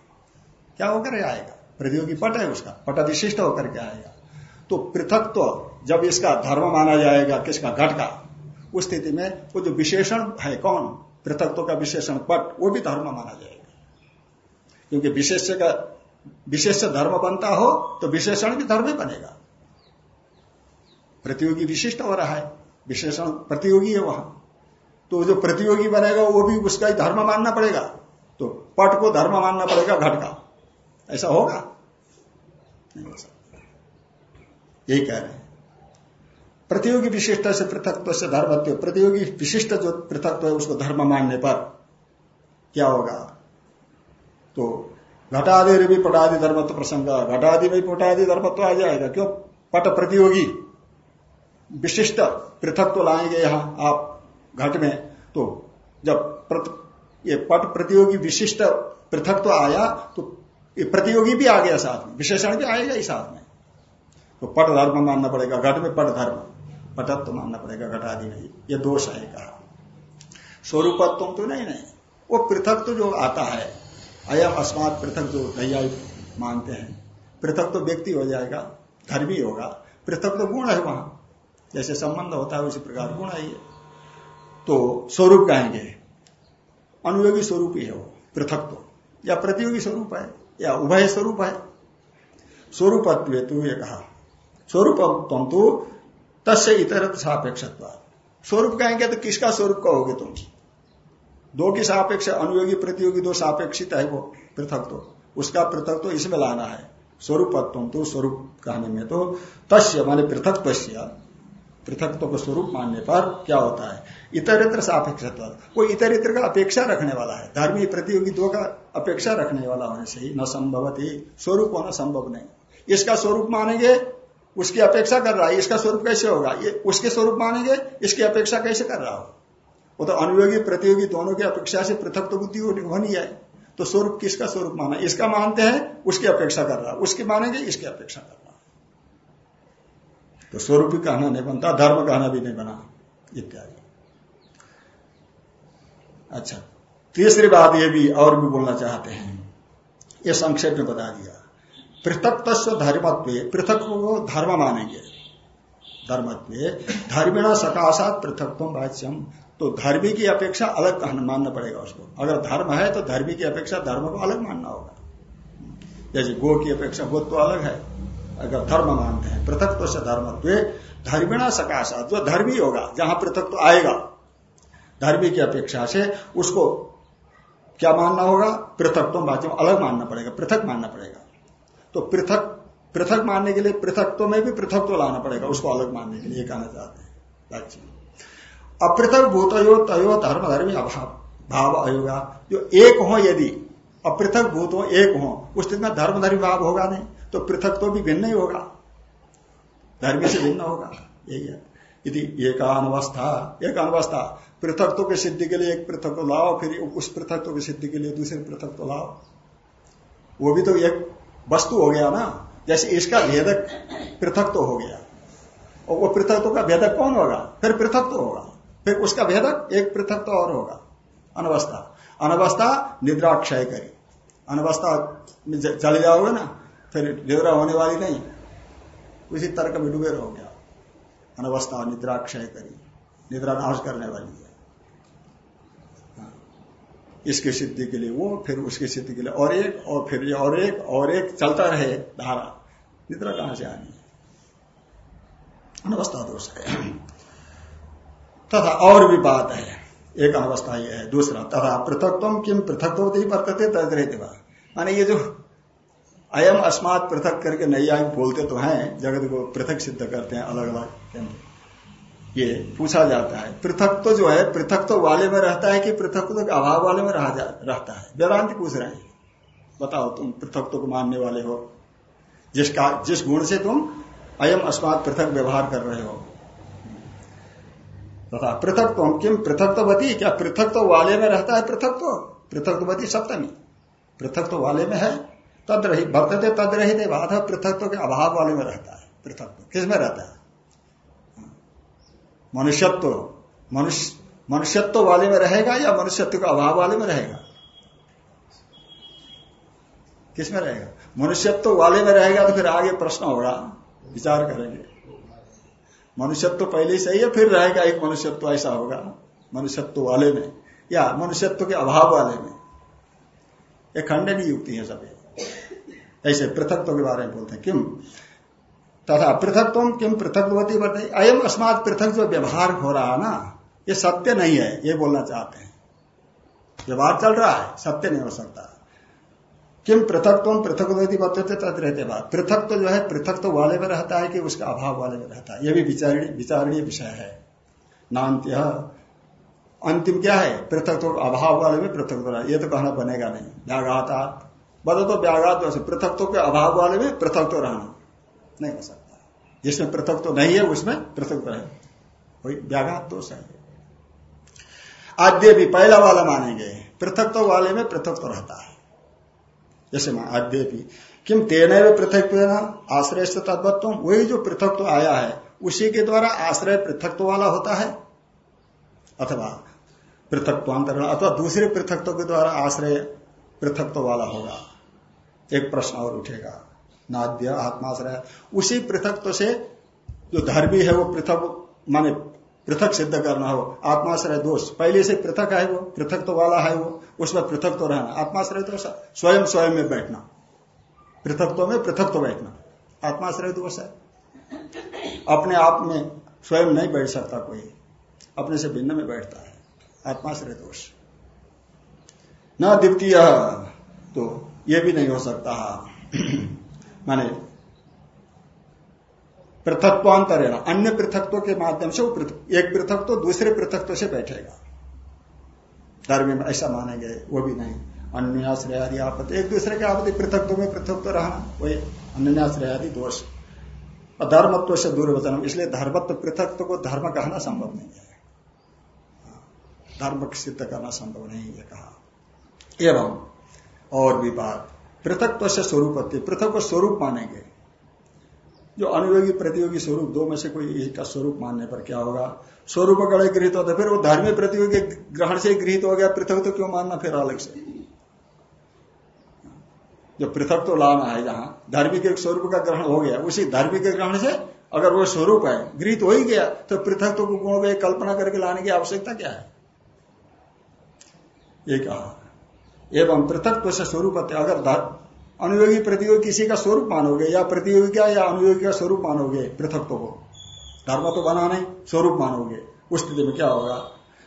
क्या होकर आएगा? प्रतियोगी पट है उसका, पट विशिष्ट होकर के आएगा। तो पृथक तो जब इसका धर्म माना जाएगा, किसका? घट का। उस स्थिति में वो जो विशेषण है कौन? पृथकत्व का विशेषण, पट, वो भी धर्म माना जाएगा। क्योंकि विशेष का विशेष धर्म बनता हो तो विशेषण भी धर्म ही बनेगा। प्रतियोगी विशिष्ट हो रहा है, विशेषण प्रतियोगी है वहाँ। तो जो प्रतियोगी बनेगा, वो भी उसका ही धर्म मानना पड़ेगा। तो पट को धर्म मानना पड़ेगा घट का। ऐसा होगा? नहीं हो सकता। यही कह रहे हैं। प्रतियोगी विशिष्ट से पृथकत्व से धर्मत्व प्रतियोगी विशिष्ट जो पृथकत्व है उसको धर्म मानने पर क्या होगा? तो घटादि भी पटादि धर्मत्व प्रसंग घटादि में पटादि धर्मत्व आ जाएगा। क्यों? पट प्रतियोगी विशिष्ट पृथक तो लाएँगे यहाँ आप घट में। तो जब प्रत, ये पट प्रतियोगी विशिष्ट पृथक तो आया तो ये प्रतियोगी भी आ गया साथ में विशेषण भी आएगा ही साथ में। तो पट धर्म मानना पड़ेगा घट में पट धर्म। पटत्व तो मानना पड़ेगा घट आदि में ये दोष है कहा स्वरूपत्व तो नहीं नहीं। वो पृथक तो जो आता है, अयम अस्मात पृथक जो नैया मानते हैं, पृथक तो व्यक्ति हो जाएगा, धर्मी होगा, पृथक तो गुण है वहाँ। जैसे संबंध होता है, उसी प्रकार गुण है तो स्वरूप कहेंगे, अनुयोगी स्वरूप ही है वो, पृथक तो। या प्रतियोगी स्वरूप है, या उभय स्वरूप है। स्वरूपत्व तू ये कहा। स्वरूप तो तस्य इतर सापेक्ष स्वरूप कहेंगे तो किसका स्वरूप कहोगे तुम? दो की सापेक्ष अनुयोगी, प्रतियोगी, दो सापेक्षित है वो, पृथक तो। उसका पृथक तो इसमें लाना है। स्वरूपत्व तो स्वरूप कहने में तो तस्य माने पृथक पृथकत्व को स्वरूप मानने पर क्या होता है? इतर इतर सापेक्ष वो इतर इतर का अपेक्षा रखने वाला है। धर्मी, प्रतियोगी, दो का अपेक्षा रखने वाला होने से ही न संभव स्वरूप होना संभव नहीं। इसका स्वरूप मानेंगे उसकी अपेक्षा कर रहा है, इसका स्वरूप कैसे होगा? ये उसके स्वरूप मानेंगे, इसकी अपेक्षा कैसे कर रहा हो? वो तो अनुयोगी, प्रतियोगी दोनों की अपेक्षा से पृथक तो बुद्धि होनी है। तो स्वरूप किसका स्वरूप माना? इसका मानते हैं, उसकी अपेक्षा कर रहा उसकी मानेंगे, इसकी अपेक्षा कर रहा तो स्वरूप भी कहना नहीं बनता, धर्म कहना भी नहीं बना, इत्यादि। अच्छा तीसरी बात ये भी और भी बोलना चाहते हैं। ये संक्षेप में बता दिया। पृथक तस्व धर्मत्व पृथक को धर्म मानेंगे। धर्मत्व, धर्मिणा सकाशात पृथकत्व वाच्यम तो धर्मी की अपेक्षा अलग मानना पड़ेगा उसको। अगर धर्म है तो धर्मी की अपेक्षा धर्म को अलग मानना होगा। जैसे गो की अपेक्षा, गो तो अलग है। अगर धर्म मानते हैं पृथक से धर्मत्व, धर्मिणा सकाशात, जो धर्मी होगा, जहाँ पृथक तो आएगा, धर्मी की अपेक्षा से उसको क्या मानना होगा? पृथक वाच्यम अलग मानना पड़ेगा, पृथक मानना पड़ेगा। तो पृथक पृथक मानने के लिए पृथकत्व में भी पृथकत्व लाना पड़ेगा, उसको अलग मानने के लिए कहना चाहते हैं। राज्य अपृथक भूतयो तयो धर्म धर्मी अभाव, भाव अयोगा, जो एक हो यदि अपृथक भूत हो एक हो, उस स्थिति में धर्म धर्मी भाव होगा नहीं तो पृथक तो भी भिन्न ही होगा। धर्मी से भिन्न होगा, यही है। यदि एक अनवस्था एक अनवस्था पृथकत्व की सिद्धि के लिए एक पृथक लाओ, फिर उस पृथकत्व की सिद्धि के लिए दूसरे पृथक लाओ। वो भी तो एक वस्तु हो गया ना, जैसे इसका भेदक पृथक तो हो गया। और वो पृथक का भेदक कौन होगा? फिर पृथक तो होगा। फिर उसका भेदक एक पृथक तो और होगा। अनवस्था। अनवस्था निद्रा क्षय करी। अनवस्था चले जाओगे ना, फिर निद्रा होने वाली नहीं। उसी तर्क में डूबे रहोगे अनवस्था निद्रा क्षय करी। निद्रा नाश करने वाली। इसकी सिद्धि के लिए वो, फिर उसकी सिद्धि के लिए और एक, और फिर ये और एक और एक चलता रहे धारा। निद्रा कहाँ से आनी अनवस्था दोष है। तथा और भी बात है। एक अवस्था यह है, दूसरा, तथा पृथकत्व किम पृथक ही बरतते तदरे माने ये जो अयम अस्मात पृथक करके नैयायिक बोलते तो हैं, जगत को पृथक सिद्ध करते हैं अलग अलग ये पूछा जाता है पृथक तो जो है पृथक तो वाले में रहता है कि पृथक तो अभाव वाले में रह रहता है वेदांत पूछ रहे हैं बताओ तुम पृथक तो को मानने वाले हो जिसका जिस गुण से तुम अयम अस्मात पृथक व्यवहार कर रहे हो तथा पृथक तो किम पृथकत्वती क्या पृथक तो वाले में रहता है पृथक तो पृथकत्वती सप्तमी पृथक तो वाले में है तद रही वर्तते तद रही बाधा पृथकत्व के अभाव वाले में रहता है पृथक किसमें रहता है मनुष्यत्व, मनुष्य, मनुष्यत्व वाले में रहेगा या मनुष्यत्व के अभाव वाले में रहेगा? किसमें रहेगा? मनुष्यत्व वाले में रहेगा तो फिर आगे प्रश्न होगा, विचार करेंगे। मनुष्यत्व पहले ही सही है, फिर रहेगा एक मनुष्यत्व, ऐसा होगा। मनुष्यत्व वाले में या मनुष्यत्व के अभाव वाले में। एक खंडनी युक्ति है सभी। ऐसे पृथकत्व के बारे में बोलते हैं। किम? तथा पृथकत्व किम पृथकवती बढ़ते अयम अस्मात पृथक जो व्यवहार हो रहा ना? ये सत्य नहीं है, ये बोलना चाहते हैं। व्यवहार चल रहा है, सत्य नहीं हो सकता। किम पृथकत्व पृथक बतते तद रहते बात। पृथक तो जो है पृथक तो वाले में रहता है कि उसका अभाव वाले में रहता है? यह भी विचारणीय विषय है। नान्त्य, अंतिम क्या है? पृथक तो अभाव वाले में पृथक तो ये तो कहना बनेगा नहीं। व्याघाता बदो तो व्याघात पृथक तो के अभाव वाले में पृथक तो रहना। नहीं हो सकता। जिसमें पृथक तो नहीं है, उसमें पृथक तो है। वही व्याघात दोष है आद्य भी पहला वाला मानेंगे। पृथक तो वाले में पृथक तो रहता है। जैसे आद्य भी। किम तेन पृथक आश्रय से तत्वत्व वही जो पृथक तो आया है, उसी के द्वारा आश्रय पृथकत्व वाला होता है। अथवा पृथकत्वांतर अथवा दूसरे पृथकत्व के द्वारा आश्रय पृथकत्व वाला होगा। एक प्रश्न और उठेगा। नाद्य, आत्माश्रय। उसी पृथकत्व से जो धर्मी है, वो पृथक, माने पृथक सिद्ध करना हो। आत्माश्रय दोष। पहले से पृथक है वो पृथक तो वाला है वो, उसमें पृथक तो रहना। आत्माश्रय दोष स्वयं स्वयं में बैठना। पृथकत्व में पृथक तो बैठना। आत्माश्रय दोष है। अपने आप में स्वयं नहीं बैठ सकता कोई। अपने से भिन्न में बैठता है। आत्माश्रय दोष। न द्वितीय तो ये भी नहीं हो सकता। माने पृथकत्वांतर अन्य पृथकत्व के माध्यम से वो एक पृथक तो दूसरे पृथकत्व से बैठेगा। धर्म में ऐसा मानेंगे, वो भी नहीं। अन्याश्रयादि आपत्ति एक दूसरे के आपत्ति, पृथकत्व में पृथक तो रहना, वही अन्याश्रयादि दोष। और धर्मत्व से दूर वचन इसलिए धर्मत्व पृथकत्व को धर्म कहना संभव नहीं है। धर्म सिद्ध करना संभव नहीं है कहा। एवं और भी बात। पृथकत्व से स्वरूप पृथक को स्वरूप मानेंगे। जो अनुयोगी, प्रतियोगी स्वरूप, दो में से कोई एक का स्वरूप मानने पर क्या होगा? स्वरूप गढ़ गृहित होता, फिर वो धर्मी प्रतियोगी ग्रहण से गृहित हो गया पृथक तो क्यों मानना? फिर अलग से। जो पृथक तो लाना है जहाँ धार्मिक एक स्वरूप का ग्रहण हो गया, उसी धार्मिक ग्रहण से अगर वो स्वरूप है, गृहित हो ही गया तो पृथक तो गुण को कल्पना करके लाने की आवश्यकता क्या है? ये कहा। एवं पृथक तो से स्वरूप अगर अनुयोगी प्रतियोगी किसी का स्वरूप मानोगे या प्रतियोगी का या अनुयोगी का स्वरूप मानोगे, पृथक तो हो धर्म तो बना नहीं, स्वरूप मानोगे। उस स्थिति में क्या होगा?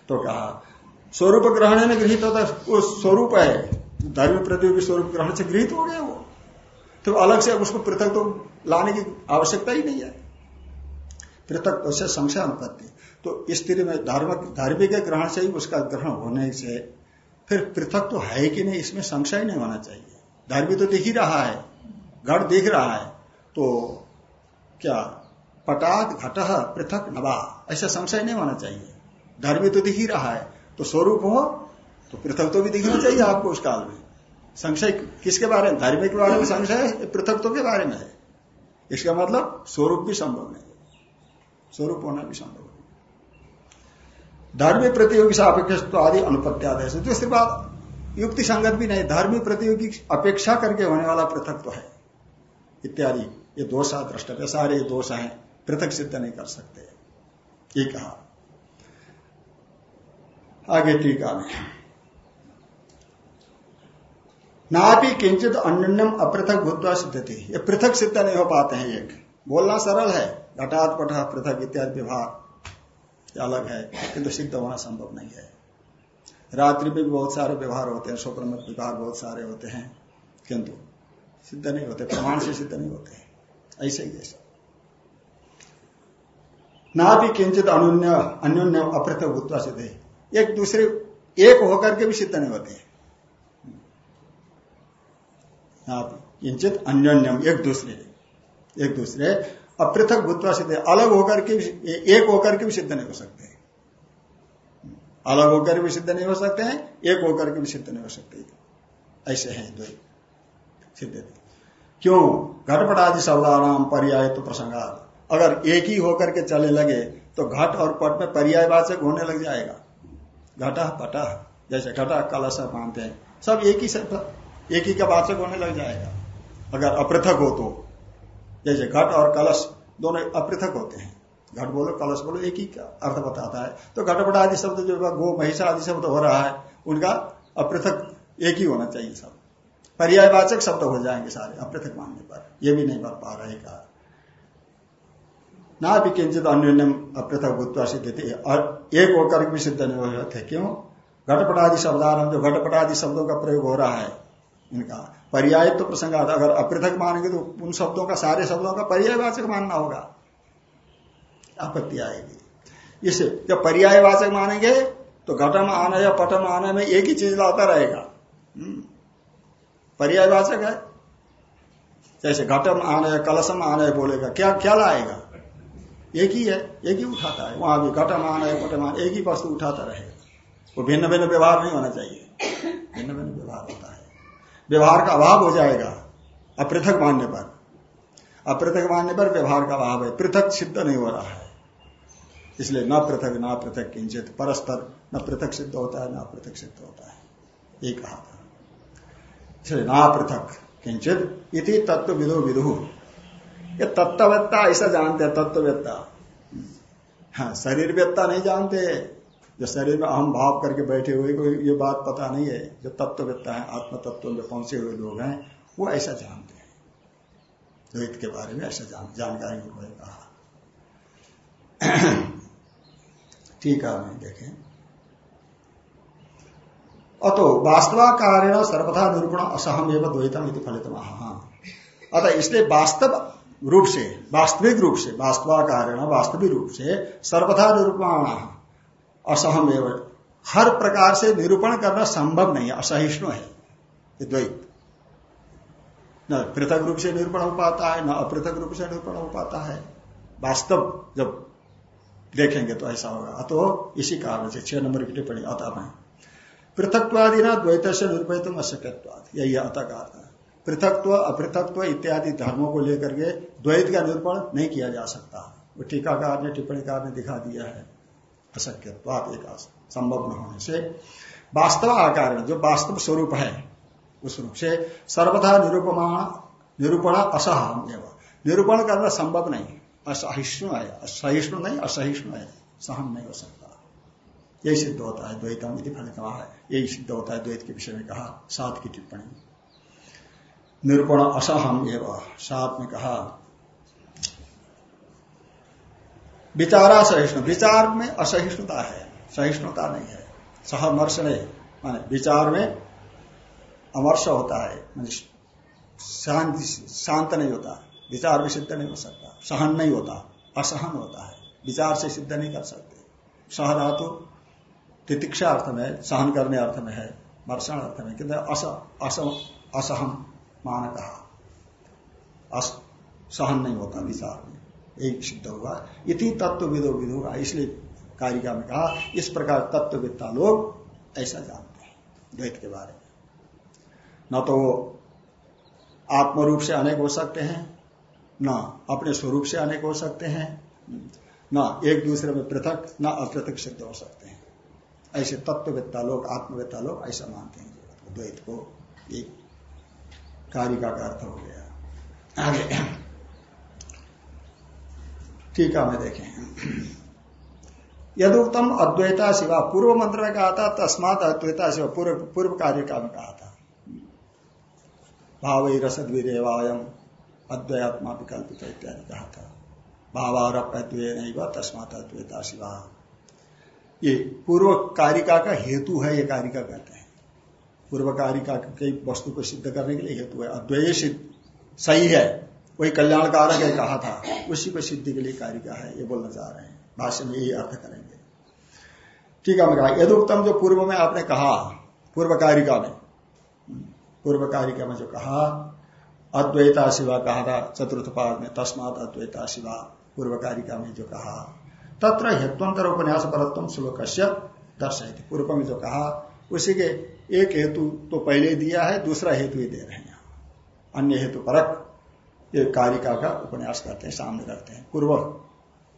तो कहा, स्वरूप ग्रहण में गृहित होता वो स्वरूप है। धर्म प्रतियोगी स्वरूप ग्रहण से गृहित हो गया वो। तो अलग से उसको पृथक तो लाने की आवश्यकता ही नहीं है। पृथक तो से संशय अनुपत्ति तो स्थिति में धार्मिक ग्रहण से ही उसका ग्रहण होने से फिर पृथक तो है कि नहीं, इसमें संशय नहीं होना चाहिए। धर्मी तो दिख ही रहा है घट दिख रहा है तो क्या पटात घट पृथक नवा, ऐसा संशय नहीं होना चाहिए। धर्मी तो दिख ही रहा है तो स्वरूप हो तो पृथक तो भी दिखना चाहिए आपको उस काल में। संशय किसके बारे में? धर्मी के बारे में संशय है पृथक तो के बारे में है? इसका मतलब स्वरूप भी संभव नहीं स्वरूप होना भी संभव धर्मी प्रतियोगी सापेक्ष आदि अनुपत्यादेश दूसरी बात युक्ति संगत भी नहीं धार्मिक प्रतियोगी अपेक्षा करके होने वाला पृथक तो है। इत्यादि, ये दोष है। द्रष्टव्य सारे दोष हैं, पृथक सिद्ध नहीं कर सकते। ये कहा। आगे टीका में। ना भी किंचित अन्यम अपृथक भूतवा सिद्ध थी ये पृथक सिद्ध नहीं हो पाते हैं एक। बोलना सरल है, घटात पट पृथक इत्यादि व्यवहार। अलग है, किंतु सिद्ध होना संभव नहीं है। रात्रि में भी बहुत सारे व्यवहार होते हैं, स्वप्न में व्यवहार बहुत सारे होते हैं, किंतु सिद्ध नहीं होते, प्रमाण से सिद्ध नहीं होते ऐसे ही ऐसा ना भी किंचित अनुन्य, अन्योन्य अप्रथक भूतवा सिद्ध। एक दूसरे, एक होकर के भी सिद्ध नहीं होते। ना किंचित अन्योन्यम, एक दूसरे। एक दूसरे अपृथक भूतवा सिद्ध अलग होकर के एक होकर के भी सिद्ध नहीं हो सकते। अलग होकर भी सिद्ध नहीं हो सकते हैं, एक होकर के भी सिद्ध नहीं हो सकते। ऐसे हैं दो सिद्ध क्यों? घटपट आदि शब्दाराम पर्याय तो प्रसंगात। अगर एक ही होकर के चले लगे तो घट और पट में पर्याय पर्यायवाचक होने लग जाएगा। घटा पटा, जैसे घटा कलश मानते हैं। सब एक ही शब्द एक ही का वाचक होने लग जाएगा। अगर अपृथक हो तो। जैसे घट और कलश दोनों अपृथक होते हैं। घट बोलो, कलश बोलो, एक ही अर्थ बताता है। तो घटपट आदि शब्द जो गो, महिषा आदि शब्द हो रहा है, उनका अपृथक एक ही होना चाहिए सब। पर्यायवाचक शब्द हो जाएँगे सारे, अपृथक मानने पर। यह भी नहीं बन पा रहे का। ना भी किंचित अन्य अपृथक भूतवा सिद्ध थे और एक होकर भी सिद्ध नहीं हो थे क्यों घटपटादि शब्दारंभ, जो घटपटादि शब्दों का प्रयोग हो रहा है, इनका पर्याय तो प्रसंग आता अगर अपृथक मानेंगे तो उन शब्दों का, सारे शब्दों का पर्यायवाचक मानना होगा। आपत्ति आएगी। इसे जब पर्यायवाचक मानेंगे तो घटम आने या पटम आने में एक ही चीज़ लाता रहेगा। हम्म। पर्यायवाचक है। जैसे घटम आने कलशम आने बोलेगा, क्या क्या लाएगा? एक ही है, एक ही उठाता है। वहाँ भी घटमान है घटमान एक ही वस्तु उठाता रहेगा। वो भिन्न भिन्न व्यवहार नहीं होना चाहिए। भिन्न भिन्न व्यवहार होता है। व्यवहार का अभाव हो जाएगा अपृथक मानने पर। अपृथक मानने पर व्यवहार का अभाव है, पृथक सिद्ध नहीं हो रहा है। इसलिए न पृथक न पृथक किंचित, परस्पर न पृथक सिद्ध होता है, न पृथक सिद्ध होता है। ये कहा था। इसलिए न पृथक किंचित इति तत्व विदु। विदु ये तत्ववेत्ता ऐसा जानते हैं तत्ववेत्ता हाँ शरीर वेत्ता नहीं जानते जो शरीर में अहम भाव करके बैठे हुए को ये बात पता नहीं है जो तत्ववेत्ता है आत्म तत्व में पहुँचे हुए लोग हैं वो ऐसा जानते हैं। द्वैत के बारे में ऐसा जान, जानकारी उन्होंने कहा। ठीक है मैं देखें। अतो वास्तवाकारेण सर्वथा निरूपण असहम एवं द्वैतम फलित अतः इसलिए वास्तव रूप से वास्तविक रूप से वास्तवाकार वास्तविक रूप से सर्वथा निरूपण असहम एवं हर प्रकार से निरूपण करना संभव नहीं है, असहिष्णु है। ये द्वैत न पृथक रूप से निरूपण हो पाता है, न अपृथक रूप से निरूपण हो पाता है। वास्तव जब देखेंगे तो ऐसा होगा। अतो इसी कारण से छह नंबर की टिप्पणी अतः में पृथकवादी ना द्वैत से निरूपित अशक्यवाद यही अतः का पृथकत्व, अपृथकत्व इत्यादि धर्मों को लेकर के द्वैत का निरूपण नहीं किया जा सकता। वो टीकाकार ने, टिप्पणीकार ने दिखा दिया है। अशक्यत्वाद एक संभव न होने से। वास्तव आकार, जो वास्तव स्वरूप है, उस रूप से सर्वथा निरूपमान निरूपण असहम एवं। निरूपण करना संभव नहीं, असहिष्णु है, असहिष्णु नहीं, असहिष्णु है, सहम नहीं हो सकता। यही सिद्ध होता है द्वैतम यदि फलित। है यही सिद्ध होता है द्वैत के विषय में कहा, सात की टिप्पणी। निरूपण असहम एवं साथ में कहा विचारा सहिष्णु विचार में असहिष्णुता है, सहिष्णुता नहीं है। सहमर्ष नहीं, माने विचार में अमर्ष होता है शांति, शांत नहीं होता, विचार भी सिद्ध नहीं हो सकता। सहन नहीं होता, असहन होता है, विचार से सिद्ध नहीं कर सकते। सह धातु तितिक्षा अर्थ में, सहन करने अर्थ में है, मर्षण अर्थ में, किंतु अस असहम मान कहा सहन नहीं होता विचार में। एक सिद्ध हुआ इति तत्व विदो विदो इसलिए कारिका में कहा, इस प्रकार तत्वविद्ता लोग ऐसा जानते हैं, द्वैत के बारे में। न तो वो आत्म रूप से अनेक हो सकते हैं, न अपने स्वरूप से अनेक हो सकते हैं, न एक दूसरे में पृथक, न अपृथक सिद्ध हो सकते हैं। ऐसे तत्ववेत्ता लोग आत्मवेत्ता लोग ऐसा मानते हैं द्वैत को एक कारिका का अर्थ हो गया। आगे। है मैं देखें। यदुक्तम अद्वैता शिवा, पूर्व मंत्र में कहा था, तस्मात अद्वैता शिवा, पूर्व पूर्व कार्य का में कहा था। भाव रसद्वीरेवायम अद्वैत्मा विकल्पित इत्यादि कहा था। भावारप अद्वय नहीं वह तस्मात अद्वैता शिवा। ये पूर्व कारिका का हेतु है, ये कारिका कहते हैं। पूर्व कारिका कई वस्तु को सिद्ध करने के लिए हेतु है। अद्वय सही है। वही कल्याणकारक है, कहा था। उसी को सिद्धि के लिए कारिका है, ये बोलना चाह रहे हैं। भाष्य में यही अर्थ करेंगे। ठीक है मैं कहा यदुक्तम जो पूर्व में आपने कहा पूर्व कारिका में पूर्व कारिका में जो कहा, अद्वैता शिवा कहा था, चतुर्थ पाद में, तस्मात अद्वैता शिवा पूर्व कारिका में जो कहा, तत्र हेत्वंतर उपन्यास परत्व श्लोक दर्शय पूर्व में जो कहा, उसी के एक हेतु तो पहले दिया है, दूसरा हेतु ही दे रहे हैं। अन्य हेतु परक ये कारिका का उपन्यास करते हैं, सामने रखते हैं। पूर्व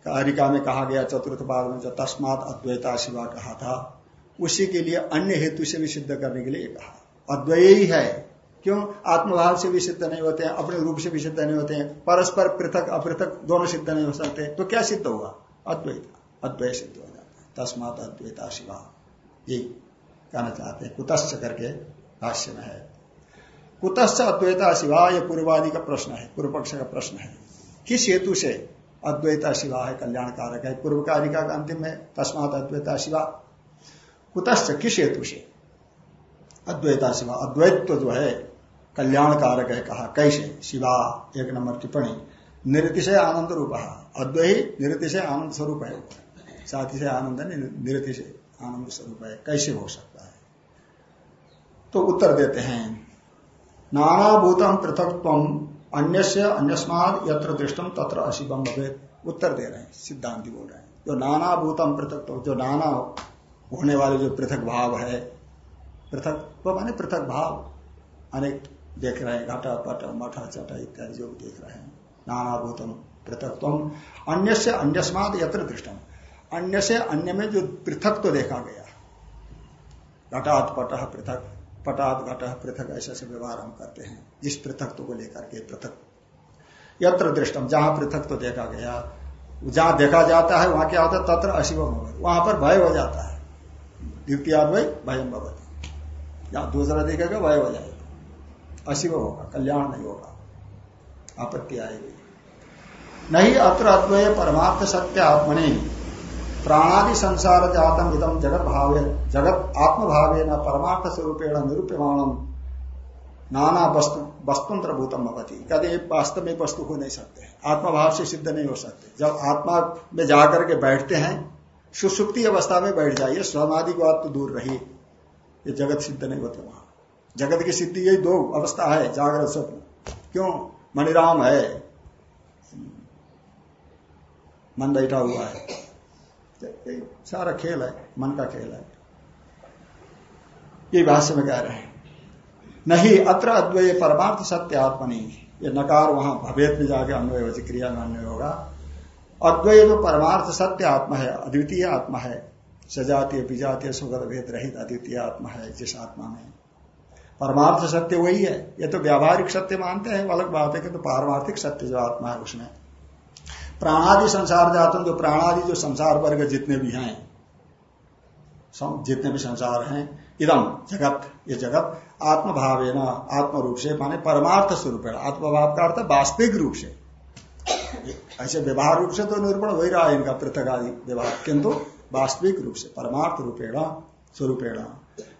कारिका में कहा गया चतुर्थ भाग में जो तस्मात अद्वैता शिवा कहा था, उसी के लिए अन्य हेतु से भी सिद्ध करने के लिए कहा। अद्वय ही है। क्यों? आत्मभाव से भी सिद्ध नहीं होते हैं, अपने रूप से भी सिद्ध नहीं होते हैं, परस्पर पृथक, अपृथक दोनों सिद्ध नहीं हो सकते। तो क्या सिद्ध होगा? अद्वैत। अद्वैत सिद्ध हो जाता है। तस्मात अद्वैता शिवा। ये कहना चाहते हैं कुतश्च करके भाष्य में है। कुतश्च अद्वैता शिवा यह पूर्वादि का प्रश्न है पूर्व पक्ष का प्रश्न है। किस हेतु से अद्वैता शिवा है कल्याण कारक है? पूर्व कारिका का अंतिम है, तस्मात अद्वैता शिवा। कुतश्च किस हेतु से? अद्वैता शिवा, अद्वैत्व जो है कल्याण कारक है कहा, कैसे? शिवा, एक नंबर टिप्पणी। निरतिशय आनंद रूप अद्वै निरतिशय आनंद स्वरूप है। साथी से आनंद निरतिशय आनंद स्वरूप है। कैसे हो सकता है? तो उत्तर देते हैं नाना भूतम पृथक अन्य अन्यस्माद यत्र दृष्टम तत्र अशिवम भवेद उत्तर दे रहे हैं, सिद्धांति बोल रहे हैं। जो नाना भूतम पृथक जो नाना होने वाले जो पृथक भाव है पृथक माने पृथक भाव। अनेक देख रहे हैं, घाटा, पट, मठा, चटा इत्यादि जो देख रहे हैं। नाना भूतम पृथक अन्य से अन्यस्माद यत्र दृष्टम अन्य से अन्य में जो पृथक तो देखा गया, घटात पट पृथक पटात घट पृथक ऐसे ऐसे व्यवहार हम करते हैं। जिस पृथक को लेकर के पृथक। यत्र दृष्टम जहाँ पृथक तो देखा गया, जहाँ देखा जाता है, वहाँ क्या होता है? तत्र अशिवम होगा। वहाँ पर भय हो जाता है। द्वितीय भयम भवती। जहाँ दूसरा देखेगा, भय हो जाएगा। अशिव होगा, कल्याण नहीं होगा। आपत्ति आएगी। नहीं अत्र अद्वय परमार्थ सत्य आत्मनि। प्राणादि संसार जातम इदम जगत भावे जगत आत्म भावे न परमार्थ स्वरूपेण निरूप्यमाणम नाना वस्तु वस्तुंत्र भूतम भवती। कहते वास्तव में वस्तु हो नहीं सकते आत्मभाव से सिद्ध नहीं हो सकते। जब आत्मा में जाकर के बैठते हैं, सुसुप्ति अवस्था में बैठ जाइए समाधि को आप तो दूर रही ये जगत सिद्ध नहीं होते वहाँ। जगत की सिद्धि यही दो अवस्था है जागृत स्वप्न। क्यों? मणिराम है। मन बैठा हुआ है। सारा खेल है, मन का खेल है। ये भाष्य में कह रहे हैं, नहीं, अत्र अद्वय परमार्थ सत्य आत्मनि। ये नकार वहाँ भवेद में जाके अन्वय क्रिया में अन्वय होगा। अद्वय जो परमार्थ सत्य आत्मा है, अद्वितीय आत्मा है। सजातीय, विजातीय, सुगत, भेद रहित अद्वितीय आत्मा है, जिस आत्मा में। परमार्थ सत्य वही है। ये तो व्यावहारिक सत्य मानते हैं अलग बात है कि तो पारमार्थिक सत्य जो आत्मा है, उसमें प्राणादि संसार जातम जो प्राणादि जो संसार वर्ग जितने भी हैं जितने भी संसार हैं इदम जगत, ये जगत आत्मभाव है ना आत्म रूप से माने परमार्थ स्वरूप है आत्मभाव का अर्थ वास्तविक रूप से। ऐसे व्यवहार रूप से तो निरूपण हो ही रहा है इनका, पृथक आदि व्यवहार, किंतु वास्तविक रूप से, परमार्थ रूपेण, स्वरूपेण।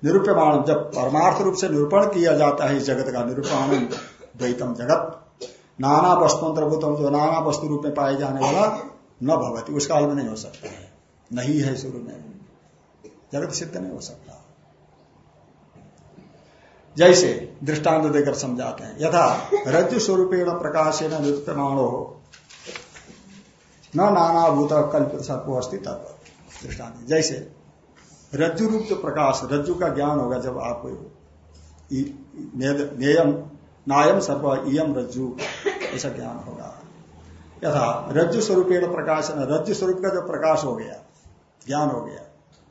निरूप्यमान जब परमार्थ रूप से निरूपण किया जाता है इस जगत का, निरूपण द्वैतम जगत नाना वस्तुअंतर्भूतम जो नाना वस्तु रूप में पाए जाने वाला न भवती, उस काल में नहीं हो सकता है। नहीं है शुरू में। जगत सिद्ध नहीं हो सकता। जैसे दृष्टांत देकर समझाते हैं, यथा रज्जु स्वरूपेण प्रकाश न निरूप्यमाण हो न नाना भूत कल्पित सत्व अस्थित दृष्टांत। जैसे रज्जु रूप जो प्रकाश, रज्जु का ज्ञान होगा जब आपको नेयम नायम सर्व इम रज्जु। ऐसा ज्ञान होगा। यथा रज्जु स्वरूप प्रकाश रज्जु स्वरूप का जो प्रकाश हो गया, ज्ञान हो गया,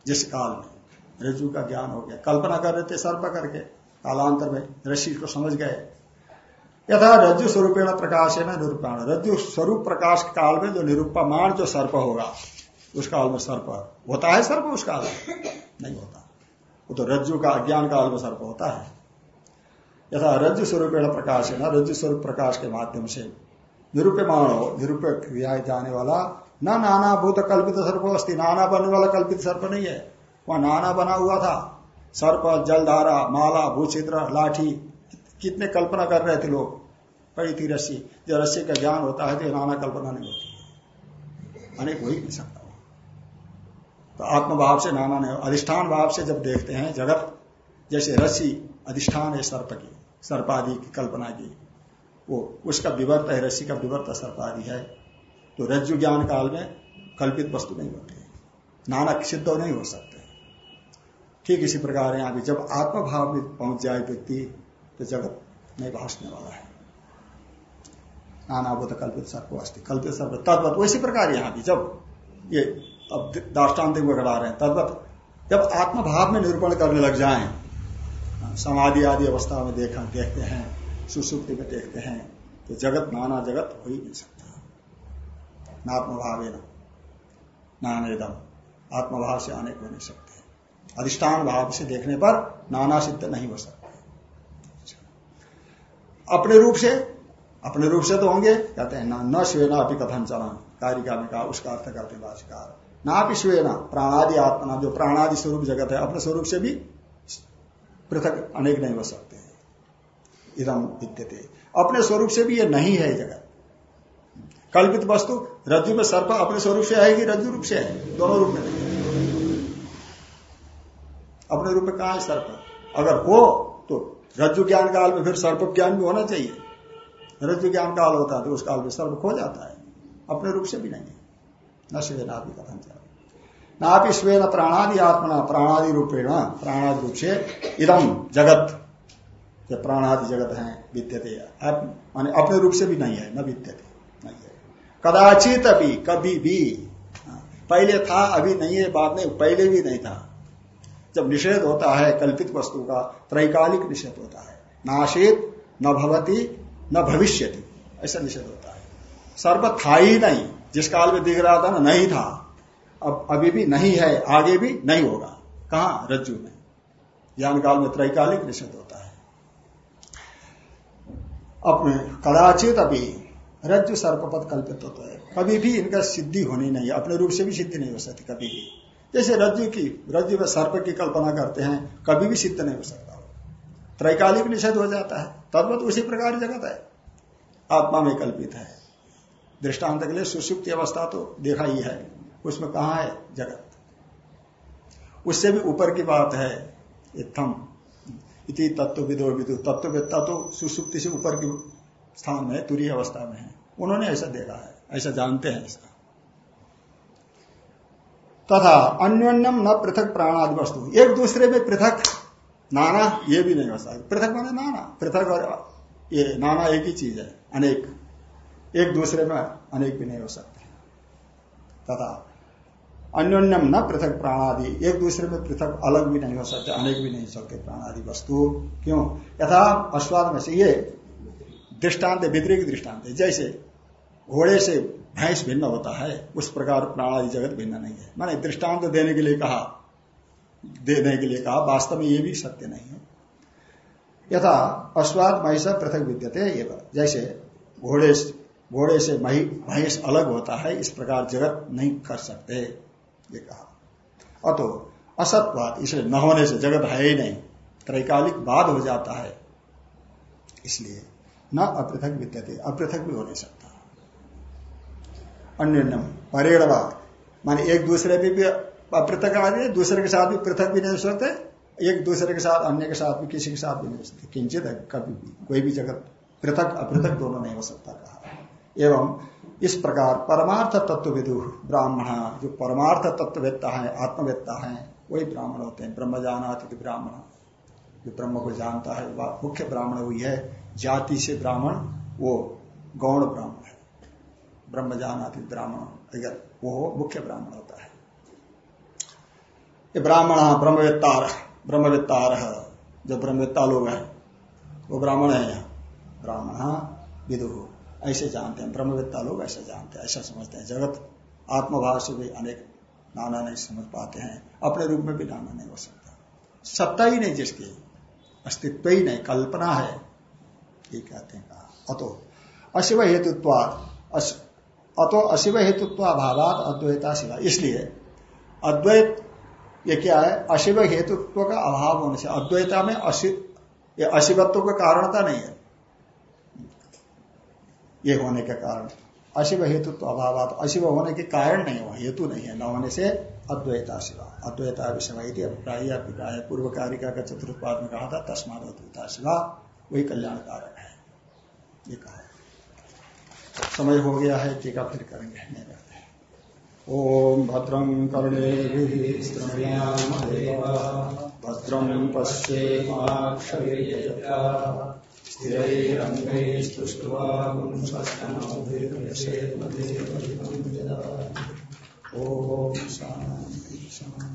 जिस काल में, रज्जु का ज्ञान हो गया। कल्पना कर रहे थे सर्प करके, कालांतर में ऋषि को समझ गए। यथा रज्जु स्वरूपेण प्रकाश है निरूपाण। रज्जु स्वरूप प्रकाश काल में जो निरूपमान जो सर्प होगा, उस काल में सर्प होता है, सर्प उस काल में? नहीं होता। वो तो रज्जु का अज्ञान काल में सर्प होता है। यथा रज्जु स्वरूप प्रकाश है ना रज्जु स्वरूप प्रकाश के माध्यम से। निरूपमान हो निरूप क्रिया जाने वाला, न नाना भूत कल्पित सर्प अस्थि नाना बनने वाला कल्पित सर्प नहीं है। वह नाना बना हुआ था। सर्प, जलधारा, माला भूचित्र लाठी, कितने कल्पना कर रहे थे लोग? पड़ी थी रस्सी। जब रस्सी का ज्ञान होता है तो नाना कल्पना नहीं होती। अनेक हो ही नहीं सकता। तो आत्मभाव से नाना नहीं, अधिष्ठान भाव से जब देखते हैं जगत, जैसे रस्सी अधिष्ठान है सर्प की, सर्पादि की कल्पना की। वो, उसका विवर्त है, रस्सी का विवर्त सर्पादि है। तो रज्जु ज्ञान काल में कल्पित वस्तु नहीं होती नाना सिद्ध नहीं हो सकते। ठीक इसी प्रकार है यहाँ भी जब आत्मभाव में पहुँच जाए व्यक्ति तो जगत नहीं भाषने वाला है। नाना बोध कल्पित सर्प अस्थि, कल्पित सर्प, तद्वत वैसी प्रकार यहाँ भी जब ये अब दाष्टान्त में रहे हैं, तद्वत, जब आत्मभाव में निरूपण करने लग जाए समाधि आदि अवस्था में देखा, देखते हैं, सुसुप्ति में देखते हैं तो जगत, नाना जगत हो ही नहीं सकता। नात्मभाव नानेदम, आत्मभाव से अनेक हो नहीं सकते। अधिष्ठान भाव से देखने पर नाना सिद्ध नहीं हो सकते। अपने रूप से, अपने रूप से तो होंगे, कहते हैं, ना, न स्वेना अभी कथन चला कारिका में कहा, उसका अर्थ करते भाषिकार ना भी स्वेना, प्राणादि आत्मा, जो प्राणादि स्वरूप जगत है, अपने स्वरूप से भी पृथक अनेक नहीं हो सकते इदम विद्यते। अपने स्वरूप से भी ये नहीं है जगत। कल्पित वस्तु रज्जु में सर्प अपने स्वरूप से आएगी, रज्जु रूप से है दोनों रूप में अपने रूप में कहा है सर्प? अगर हो तो रज्जु ज्ञान काल में फिर सर्प ज्ञान भी होना चाहिए। रज्जु ज्ञान काल होता है तो उस काल में सर्प खो जाता है। अपने रूप से भी नहीं न स्वेनादि कथन ना भी स्वेन प्राणादि आत्मना प्राणादि रूपेण प्राणादि रूप से इदम जगत। जो प्राणादि जगत है विद्यते। माने अपने रूप से भी नहीं है न विद्यते नहीं है। कदाचित अभी कभी भी हाँ, पहले था अभी नहीं है बात नहीं पहले भी नहीं था। जब निषेध होता है कल्पित वस्तु का त्रैकालिक निषेध होता है। नाशित न भवती न भविष्य ऐसा निषेध होता है। सर्व था ही नहीं जिस काल में दिख रहा था ना नहीं था। अब, अभी भी नहीं है, आगे भी नहीं होगा। कहा? रज्जु में। ज्ञान काल में त्रैकालिक निषेध होता है। अपने कदाचित अभी रज्जु सर्पपद कल्पित होता है। कभी भी इनका सिद्धि होनी नहीं है। अपने रूप से भी सिद्धि नहीं हो सकती कभी। भी जैसे रज्जु की, रज्जु में सर्प की कल्पना करते हैं, कभी भी सिद्ध नहीं हो सकता। त्रैकालिक निषेध हो जाता है। तद्वत उसी प्रकार जगत है। आत्मा में कल्पित है। दृष्टांत के लिए सुसुप्त अवस्था तो देखा ही है। उसमें कहा है? जगत। उससे भी ऊपर की बात है इतम इति तत्व विदो। विदु तत्ववेत्ता तो सुसुप्ति से ऊपर के स्थान में तुरी अवस्था में है। उन्होंने ऐसा देखा है, ऐसा जानते हैं ऐसा तथा अन्योन्यम न पृथक प्राणादि वस्तु। एक दूसरे में पृथक नाना, ये भी नहीं हो सकता। पृथक माने नाना। पृथक और ये नाना एक ही चीज़ है, अनेक। एक दूसरे में अनेक भी नहीं हो सकते। तथा अन्योन्यम न पृथक प्राणादि। एक दूसरे में पृथक, अलग भी नहीं हो सकते, अनेक भी नहीं हो सकते प्राणादि वस्तु। क्यों? यथा अश्वाद में से ये दृष्टांत वितरिक दृष्टांत, जैसे घोड़े से भैंस भिन्न होता है, उस प्रकार प्राणादि जगत भिन्न नहीं है। मैंने दृष्टांत देने के लिए कहा देने के लिए कहा, वास्तव में ये भी सत्य नहीं है। यथा अश्वाद महिषा पृथक विद्यते जैसे घोड़े घोड़े से भैंस अलग होता है, इस प्रकार जगत नहीं कर सकते। ये कहा अतो असत्वाद इसे न होने से जगत है ही नहीं। त्रैकालिक बाद हो जाता है। इसलिए न अपृथक विद्यते अपृथक भी हो नहीं सकता। अन्य परेणवाद माने एक दूसरे भी, भी अपृथक आदि दूसरे के साथ भी पृथक भी नहीं सकते एक दूसरे के साथ अन्य के साथ भी किसी के साथ भी नहीं सकते। किंचित कभी भी कोई भी जगत पृथक अपृथक दोनों नहीं हो सकता कहा। एवं इस प्रकार परमार्थ तत्व विदु ब्राह्मण, जो परमार्थ तत्ववेत्ता है, आत्मवेत्ता है, वही ब्राह्मण होते हैं। ब्रह्म जानाति ब्राह्मण। जो ब्रह्म को जानता है, वह मुख्य ब्राह्मण हुई है। जाति से ब्राह्मण, वो गौण ब्राह्मण है। ब्रह्म जानाति ब्राह्मण, अगर वो मुख्य ब्राह्मण होता है। ब्राह्मण, ब्रह्मवेत्तार ब्रह्मवेत्तार, जो ब्रह्मवेत्ता लोग हैं, वो ब्राह्मण है। यहाँ ब्राह्मण, विदु। ऐसे जानते हैं, ब्रह्मवेत्ता लोग ऐसे जानते हैं, ऐसा समझते हैं। जगत आत्मभाव से भी अनेक नाना नहीं समझ पाते हैं, अपने रूप में भी नाना नहीं हो सकता। सत्ता ही नहीं जिसकी, अस्तित्व ही नहीं, कल्पना है, ये कहते हैं कहा। अतो, अशिव हेतुत्वाद अतो अशिव हेतुत्व अभावात अद्वैता शिवा। इसलिए अद्वैत, ये क्या है? अशिव हेतुत्व का अभाव होने से, अद्वैता में ये अशिवत्व का कारणता नहीं है। ये होने के कारण। अशिव हेतुत्व अभाव अशिव होने के कारण नहीं हो हेतु नहीं है न होने से अद्वैता शिवा। अद्वैता विषय अभिप्राय अभिप्राय पूर्व कारिका का चतुर्थपाद में कहा था तस्माद अद्वैता शिवा वही कल्याण कारण है। ये कहा समय हो गया है टीका फिर करेंगे। नहीं करते। ओम भद्रं कर्णे भद्रं पश्येमाक्षरेयता स्थिरैरङ्गैस्तुष्ट्वा ॐ शान्ति शान्ति।